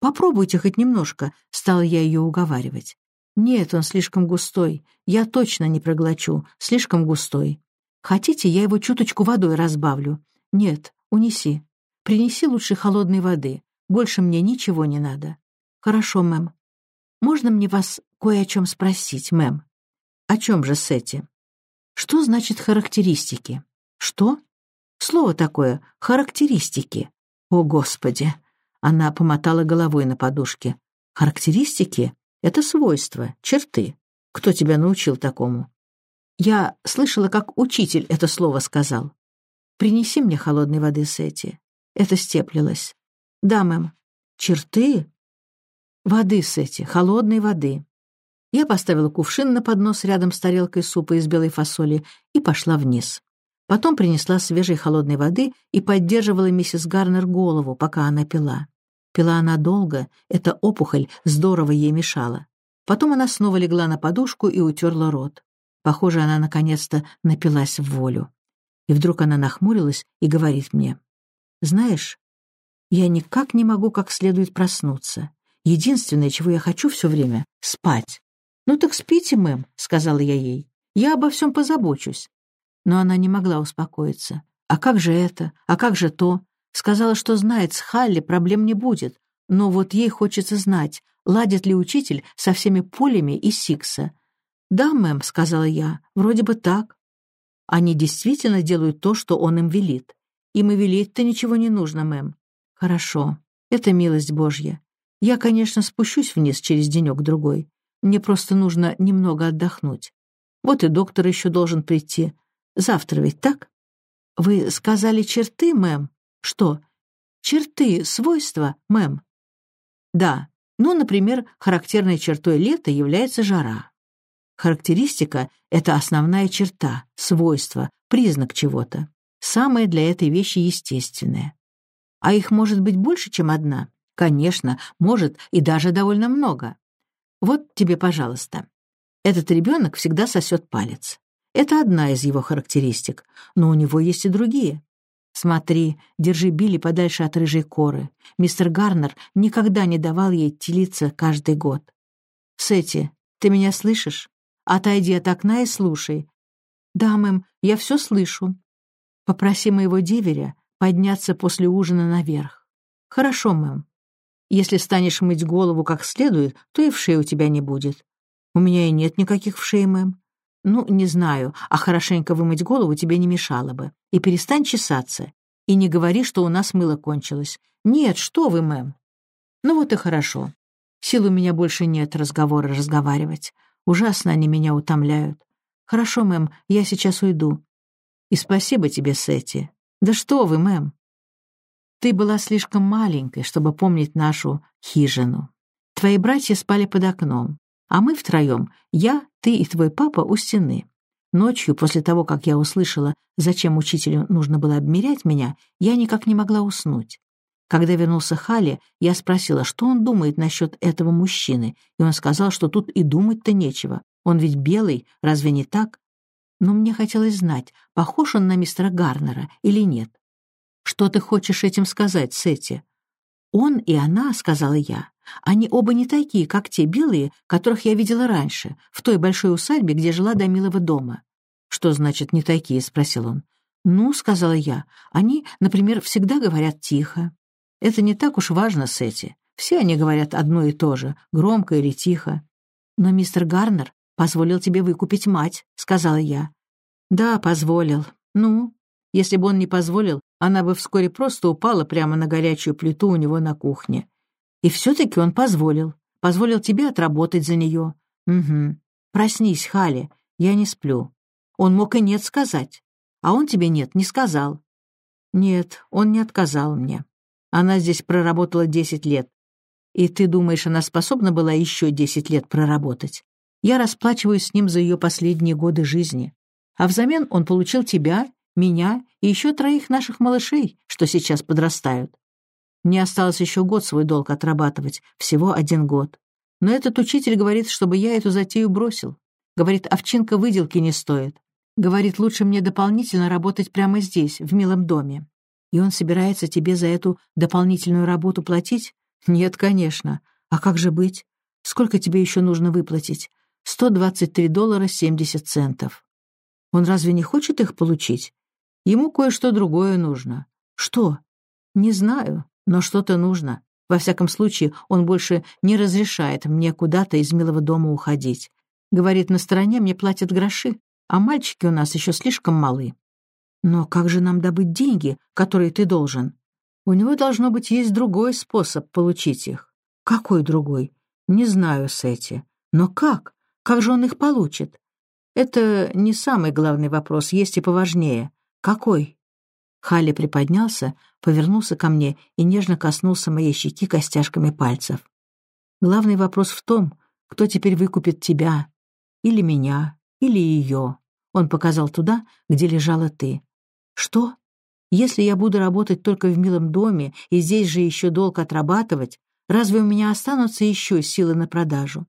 Speaker 1: «Попробуйте хоть немножко», — стала я ее уговаривать. «Нет, он слишком густой. Я точно не проглочу. Слишком густой. Хотите, я его чуточку водой разбавлю? Нет, унеси. Принеси лучше холодной воды. Больше мне ничего не надо». «Хорошо, мэм. Можно мне вас кое о чем спросить, мэм?» «О чем же, Сетти?» «Что значит характеристики?» «Что?» Слово такое — характеристики. О, Господи! Она помотала головой на подушке. Характеристики — это свойства, черты. Кто тебя научил такому? Я слышала, как учитель это слово сказал. «Принеси мне холодной воды, Сети». Это степлилось. «Да, мэм». «Черты?» «Воды, Сети, холодной воды». Я поставила кувшин на поднос рядом с тарелкой супа из белой фасоли и пошла вниз. Потом принесла свежей холодной воды и поддерживала миссис Гарнер голову, пока она пила. Пила она долго, эта опухоль здорово ей мешала. Потом она снова легла на подушку и утерла рот. Похоже, она наконец-то напилась в волю. И вдруг она нахмурилась и говорит мне, «Знаешь, я никак не могу как следует проснуться. Единственное, чего я хочу все время — спать». «Ну так спите, мэм», — сказала я ей. «Я обо всем позабочусь но она не могла успокоиться. А как же это? А как же то? Сказала, что знает, с Халли проблем не будет, но вот ей хочется знать, ладит ли учитель со всеми полями и Сикса. «Да, мэм», — сказала я, — «вроде бы так». Они действительно делают то, что он им велит. Им и велеть-то ничего не нужно, мэм. Хорошо, это милость Божья. Я, конечно, спущусь вниз через денек-другой. Мне просто нужно немного отдохнуть. Вот и доктор еще должен прийти. Завтра ведь так? Вы сказали черты, мэм? Что? Черты, свойства, мэм? Да. Ну, например, характерной чертой лета является жара. Характеристика — это основная черта, свойство, признак чего-то. Самое для этой вещи естественное. А их может быть больше, чем одна? Конечно, может и даже довольно много. Вот тебе, пожалуйста. Этот ребенок всегда сосет палец. Это одна из его характеристик, но у него есть и другие. Смотри, держи Билли подальше от рыжей коры. Мистер Гарнер никогда не давал ей телиться каждый год. Сети, ты меня слышишь? Отойди от окна и слушай. Да, мэм, я все слышу. Попроси моего деверя подняться после ужина наверх. Хорошо, мэм. Если станешь мыть голову как следует, то и в шее у тебя не будет. У меня и нет никаких вшей, мэм. Ну, не знаю, а хорошенько вымыть голову тебе не мешало бы. И перестань чесаться. И не говори, что у нас мыло кончилось. Нет, что вы, мэм. Ну вот и хорошо. Сил у меня больше нет разговора разговаривать. Ужасно они меня утомляют. Хорошо, мэм, я сейчас уйду. И спасибо тебе, Сетти. Да что вы, мэм. Ты была слишком маленькой, чтобы помнить нашу хижину. Твои братья спали под окном, а мы втроем, я, ты и твой папа, у стены. Ночью, после того, как я услышала, зачем учителю нужно было обмерять меня, я никак не могла уснуть. Когда вернулся Хали, я спросила, что он думает насчет этого мужчины, и он сказал, что тут и думать-то нечего. Он ведь белый, разве не так? Но мне хотелось знать, похож он на мистера Гарнера или нет. «Что ты хочешь этим сказать, Сетти?» «Он и она», — сказала я. «Они оба не такие, как те белые, которых я видела раньше, в той большой усадьбе, где жила до милого дома». «Что значит «не такие»?» — спросил он. «Ну», — сказала я, — «они, например, всегда говорят тихо». «Это не так уж важно, Сетти. Все они говорят одно и то же, громко или тихо». «Но мистер Гарнер позволил тебе выкупить мать», — сказала я. «Да, позволил. Ну, если бы он не позволил, она бы вскоре просто упала прямо на горячую плиту у него на кухне. И все-таки он позволил. Позволил тебе отработать за нее. Угу. Проснись, Хали, я не сплю. Он мог и нет сказать. А он тебе нет, не сказал. Нет, он не отказал мне. Она здесь проработала десять лет. И ты думаешь, она способна была еще десять лет проработать? Я расплачиваюсь с ним за ее последние годы жизни. А взамен он получил тебя меня и еще троих наших малышей, что сейчас подрастают. Мне осталось еще год свой долг отрабатывать, всего один год. Но этот учитель говорит, чтобы я эту затею бросил. Говорит, овчинка выделки не стоит. Говорит, лучше мне дополнительно работать прямо здесь, в милом доме. И он собирается тебе за эту дополнительную работу платить? Нет, конечно. А как же быть? Сколько тебе еще нужно выплатить? 123 доллара 70 центов. Он разве не хочет их получить? Ему кое-что другое нужно. Что? Не знаю, но что-то нужно. Во всяком случае, он больше не разрешает мне куда-то из милого дома уходить. Говорит, на стороне мне платят гроши, а мальчики у нас еще слишком малы. Но как же нам добыть деньги, которые ты должен? У него, должно быть, есть другой способ получить их. Какой другой? Не знаю, Сети. Но как? Как же он их получит? Это не самый главный вопрос, есть и поважнее. «Какой?» Халли приподнялся, повернулся ко мне и нежно коснулся моей щеки костяшками пальцев. «Главный вопрос в том, кто теперь выкупит тебя, или меня, или ее». Он показал туда, где лежала ты. «Что? Если я буду работать только в милом доме и здесь же еще долг отрабатывать, разве у меня останутся еще силы на продажу?»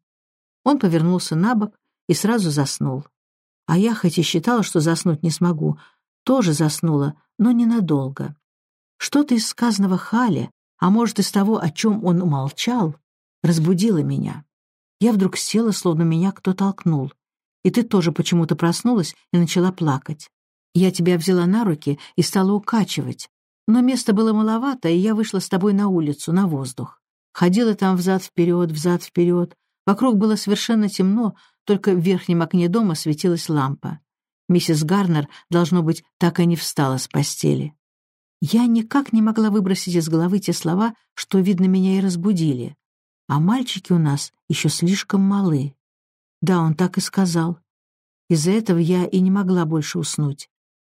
Speaker 1: Он повернулся на бок и сразу заснул. А я хоть и считала, что заснуть не смогу, тоже заснула, но ненадолго. Что-то из сказанного Хале, а может, из того, о чем он умолчал, разбудило меня. Я вдруг села, словно меня кто толкнул. И ты тоже почему-то проснулась и начала плакать. Я тебя взяла на руки и стала укачивать. Но места было маловато, и я вышла с тобой на улицу, на воздух. Ходила там взад-вперед, взад-вперед. Вокруг было совершенно темно, только в верхнем окне дома светилась лампа. Миссис Гарнер, должно быть, так и не встала с постели. Я никак не могла выбросить из головы те слова, что, видно, меня и разбудили. А мальчики у нас еще слишком малы. Да, он так и сказал. Из-за этого я и не могла больше уснуть.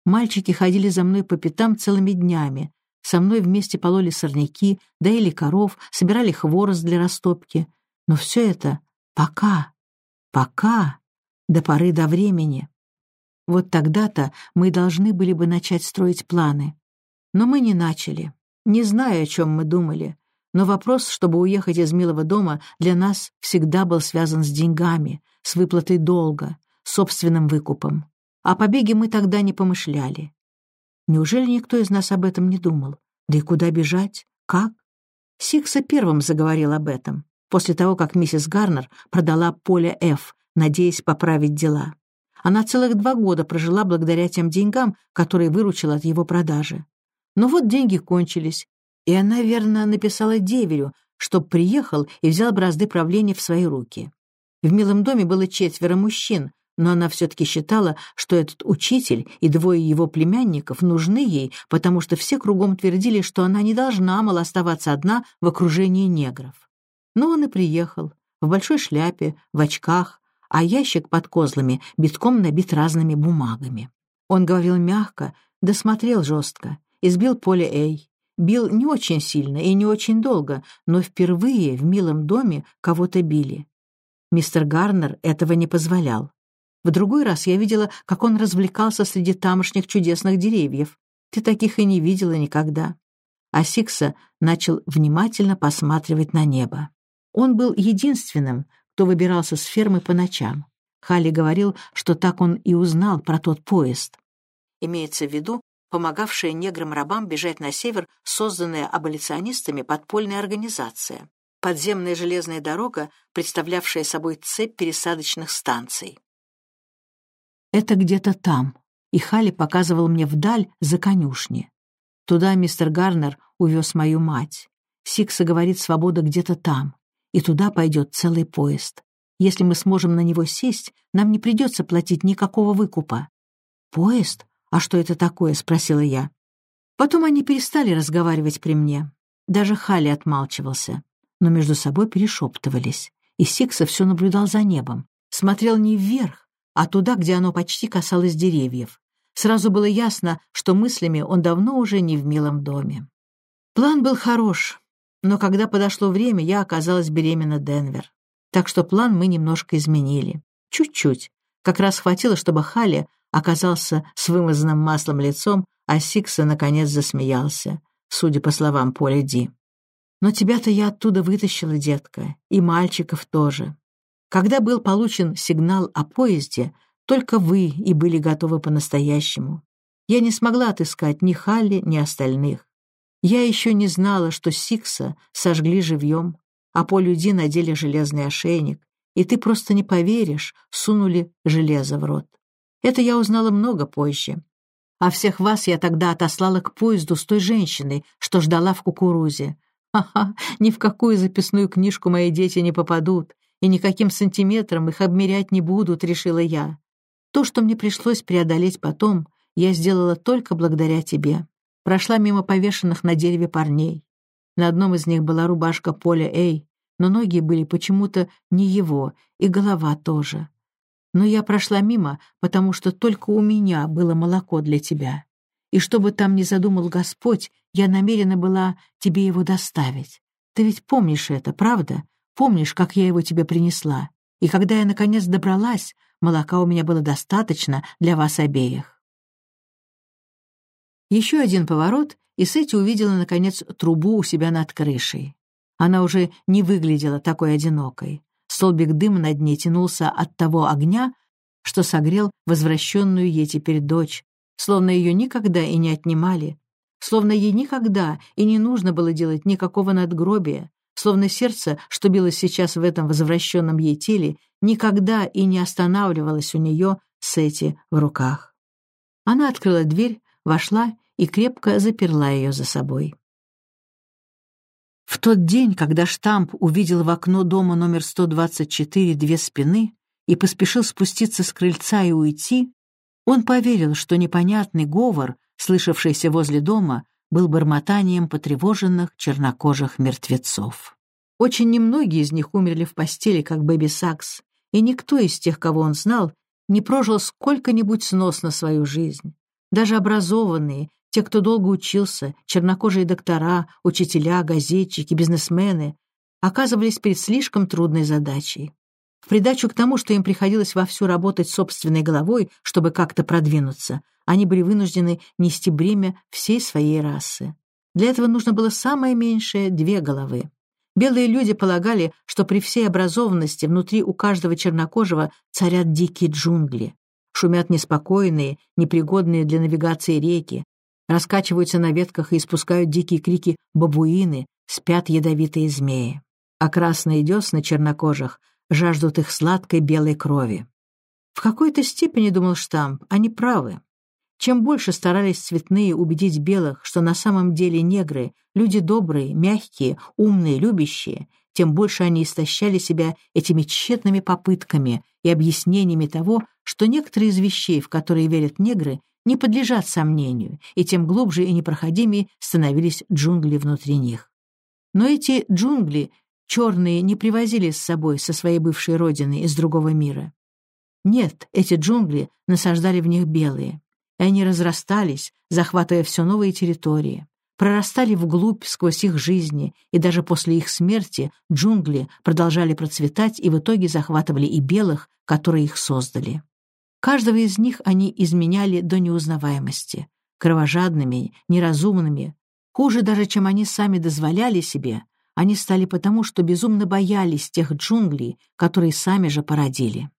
Speaker 1: Мальчики ходили за мной по пятам целыми днями. Со мной вместе пололи сорняки, доили коров, собирали хворост для растопки. Но все это пока, пока, до поры до времени. Вот тогда-то мы должны были бы начать строить планы. Но мы не начали. Не знаю, о чем мы думали. Но вопрос, чтобы уехать из милого дома, для нас всегда был связан с деньгами, с выплатой долга, собственным выкупом. О побеге мы тогда не помышляли. Неужели никто из нас об этом не думал? Да и куда бежать? Как? Сикса первым заговорил об этом, после того, как миссис Гарнер продала поле F, надеясь поправить дела. Она целых два года прожила благодаря тем деньгам, которые выручила от его продажи. Но вот деньги кончились, и она, верно, написала деверю, чтоб приехал и взял бразды правления в свои руки. В милом доме было четверо мужчин, но она все-таки считала, что этот учитель и двое его племянников нужны ей, потому что все кругом твердили, что она не должна, мол, оставаться одна в окружении негров. Но он и приехал, в большой шляпе, в очках, а ящик под козлами битком набит разными бумагами. Он говорил мягко, да смотрел жестко, избил поле Эй. Бил не очень сильно и не очень долго, но впервые в милом доме кого-то били. Мистер Гарнер этого не позволял. В другой раз я видела, как он развлекался среди тамошних чудесных деревьев. Ты таких и не видела никогда. А Сикса начал внимательно посматривать на небо. Он был единственным, кто выбирался с фермы по ночам. Халли говорил, что так он и узнал про тот поезд. Имеется в виду помогавшая неграм-рабам бежать на север, созданная аболиционистами подпольная организация. Подземная железная дорога, представлявшая собой цепь пересадочных станций. Это где-то там, и Халли показывал мне вдаль за конюшни. Туда мистер Гарнер увез мою мать. Сикса говорит, свобода где-то там, и туда пойдет целый поезд. Если мы сможем на него сесть, нам не придется платить никакого выкупа. Поезд? «А что это такое?» — спросила я. Потом они перестали разговаривать при мне. Даже Хали отмалчивался, но между собой перешептывались. И Сикса все наблюдал за небом. Смотрел не вверх, а туда, где оно почти касалось деревьев. Сразу было ясно, что мыслями он давно уже не в милом доме. План был хорош, но когда подошло время, я оказалась беременна Денвер. Так что план мы немножко изменили. Чуть-чуть. Как раз хватило, чтобы Халли оказался с вымазанным маслом лицом, а Сикса, наконец, засмеялся, судя по словам Поля Ди. «Но тебя-то я оттуда вытащила, детка, и мальчиков тоже. Когда был получен сигнал о поезде, только вы и были готовы по-настоящему. Я не смогла отыскать ни Халли, ни остальных. Я еще не знала, что Сикса сожгли живьем, а Полю Ди надели железный ошейник, и ты просто не поверишь, сунули железо в рот. Это я узнала много позже. А всех вас я тогда отослала к поезду с той женщиной, что ждала в кукурузе. Ха-ха, ни в какую записную книжку мои дети не попадут, и никаким сантиметром их обмерять не будут, решила я. То, что мне пришлось преодолеть потом, я сделала только благодаря тебе. Прошла мимо повешенных на дереве парней. На одном из них была рубашка Поля Эй, но ноги были почему-то не его, и голова тоже но я прошла мимо, потому что только у меня было молоко для тебя. И что бы там ни задумал Господь, я намерена была тебе его доставить. Ты ведь помнишь это, правда? Помнишь, как я его тебе принесла? И когда я, наконец, добралась, молока у меня было достаточно для вас обеих. Еще один поворот, и Сэти увидела, наконец, трубу у себя над крышей. Она уже не выглядела такой одинокой. Столбик дыма над ней тянулся от того огня, что согрел возвращенную ей теперь дочь, словно ее никогда и не отнимали, словно ей никогда и не нужно было делать никакого надгробия, словно сердце, что билось сейчас в этом возвращенном ей теле, никогда и не останавливалось у нее с эти в руках. Она открыла дверь, вошла и крепко заперла ее за собой. В тот день, когда Штамп увидел в окно дома номер 124 две спины и поспешил спуститься с крыльца и уйти, он поверил, что непонятный говор, слышавшийся возле дома, был бормотанием потревоженных чернокожих мертвецов. Очень немногие из них умерли в постели, как Бэби Сакс, и никто из тех, кого он знал, не прожил сколько-нибудь сносно свою жизнь. Даже образованные, те, кто долго учился, чернокожие доктора, учителя, газетчики, бизнесмены, оказывались перед слишком трудной задачей. В придачу к тому, что им приходилось вовсю работать собственной головой, чтобы как-то продвинуться, они были вынуждены нести бремя всей своей расы. Для этого нужно было самое меньшее — две головы. Белые люди полагали, что при всей образованности внутри у каждого чернокожего царят дикие джунгли. Шумят неспокойные, непригодные для навигации реки, раскачиваются на ветках и испускают дикие крики бабуины, спят ядовитые змеи. А красные десны чернокожих жаждут их сладкой белой крови. В какой-то степени, думал Штамп, они правы. Чем больше старались цветные убедить белых, что на самом деле негры — люди добрые, мягкие, умные, любящие, тем больше они истощали себя этими тщетными попытками и объяснениями того, что некоторые из вещей, в которые верят негры, не подлежат сомнению, и тем глубже и непроходимее становились джунгли внутри них. Но эти джунгли черные не привозили с собой со своей бывшей родины из другого мира. Нет, эти джунгли насаждали в них белые, и они разрастались, захватывая все новые территории, прорастали вглубь сквозь их жизни, и даже после их смерти джунгли продолжали процветать и в итоге захватывали и белых, которые их создали. Каждого из них они изменяли до неузнаваемости, кровожадными, неразумными, хуже даже, чем они сами дозволяли себе, они стали потому, что безумно боялись тех джунглей, которые сами же породили.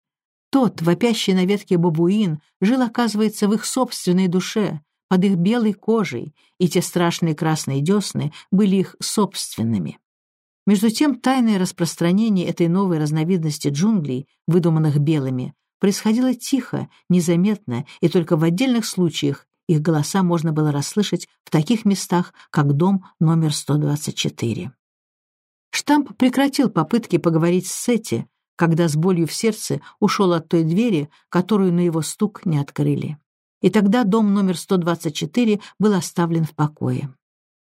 Speaker 1: Тот, вопящий на ветке бабуин, жил, оказывается, в их собственной душе, под их белой кожей, и те страшные красные десны были их собственными. Между тем, тайное распространение этой новой разновидности джунглей, выдуманных белыми, происходило тихо, незаметно, и только в отдельных случаях их голоса можно было расслышать в таких местах, как дом номер 124. Штамп прекратил попытки поговорить с Сетти, когда с болью в сердце ушел от той двери, которую на его стук не открыли. И тогда дом номер 124 был оставлен в покое.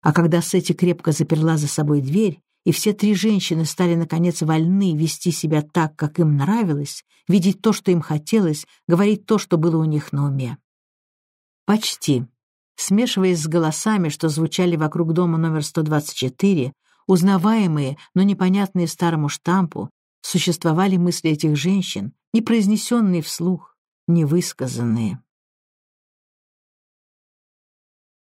Speaker 1: А когда Сетти крепко заперла за собой дверь, и все три женщины стали, наконец, вольны вести себя так, как им нравилось, видеть то, что им хотелось, говорить то, что было у них на уме. Почти. Смешиваясь с голосами, что звучали вокруг дома номер 124, Узнаваемые, но непонятные старому штампу, существовали мысли этих женщин, не произнесенные вслух, невысказанные.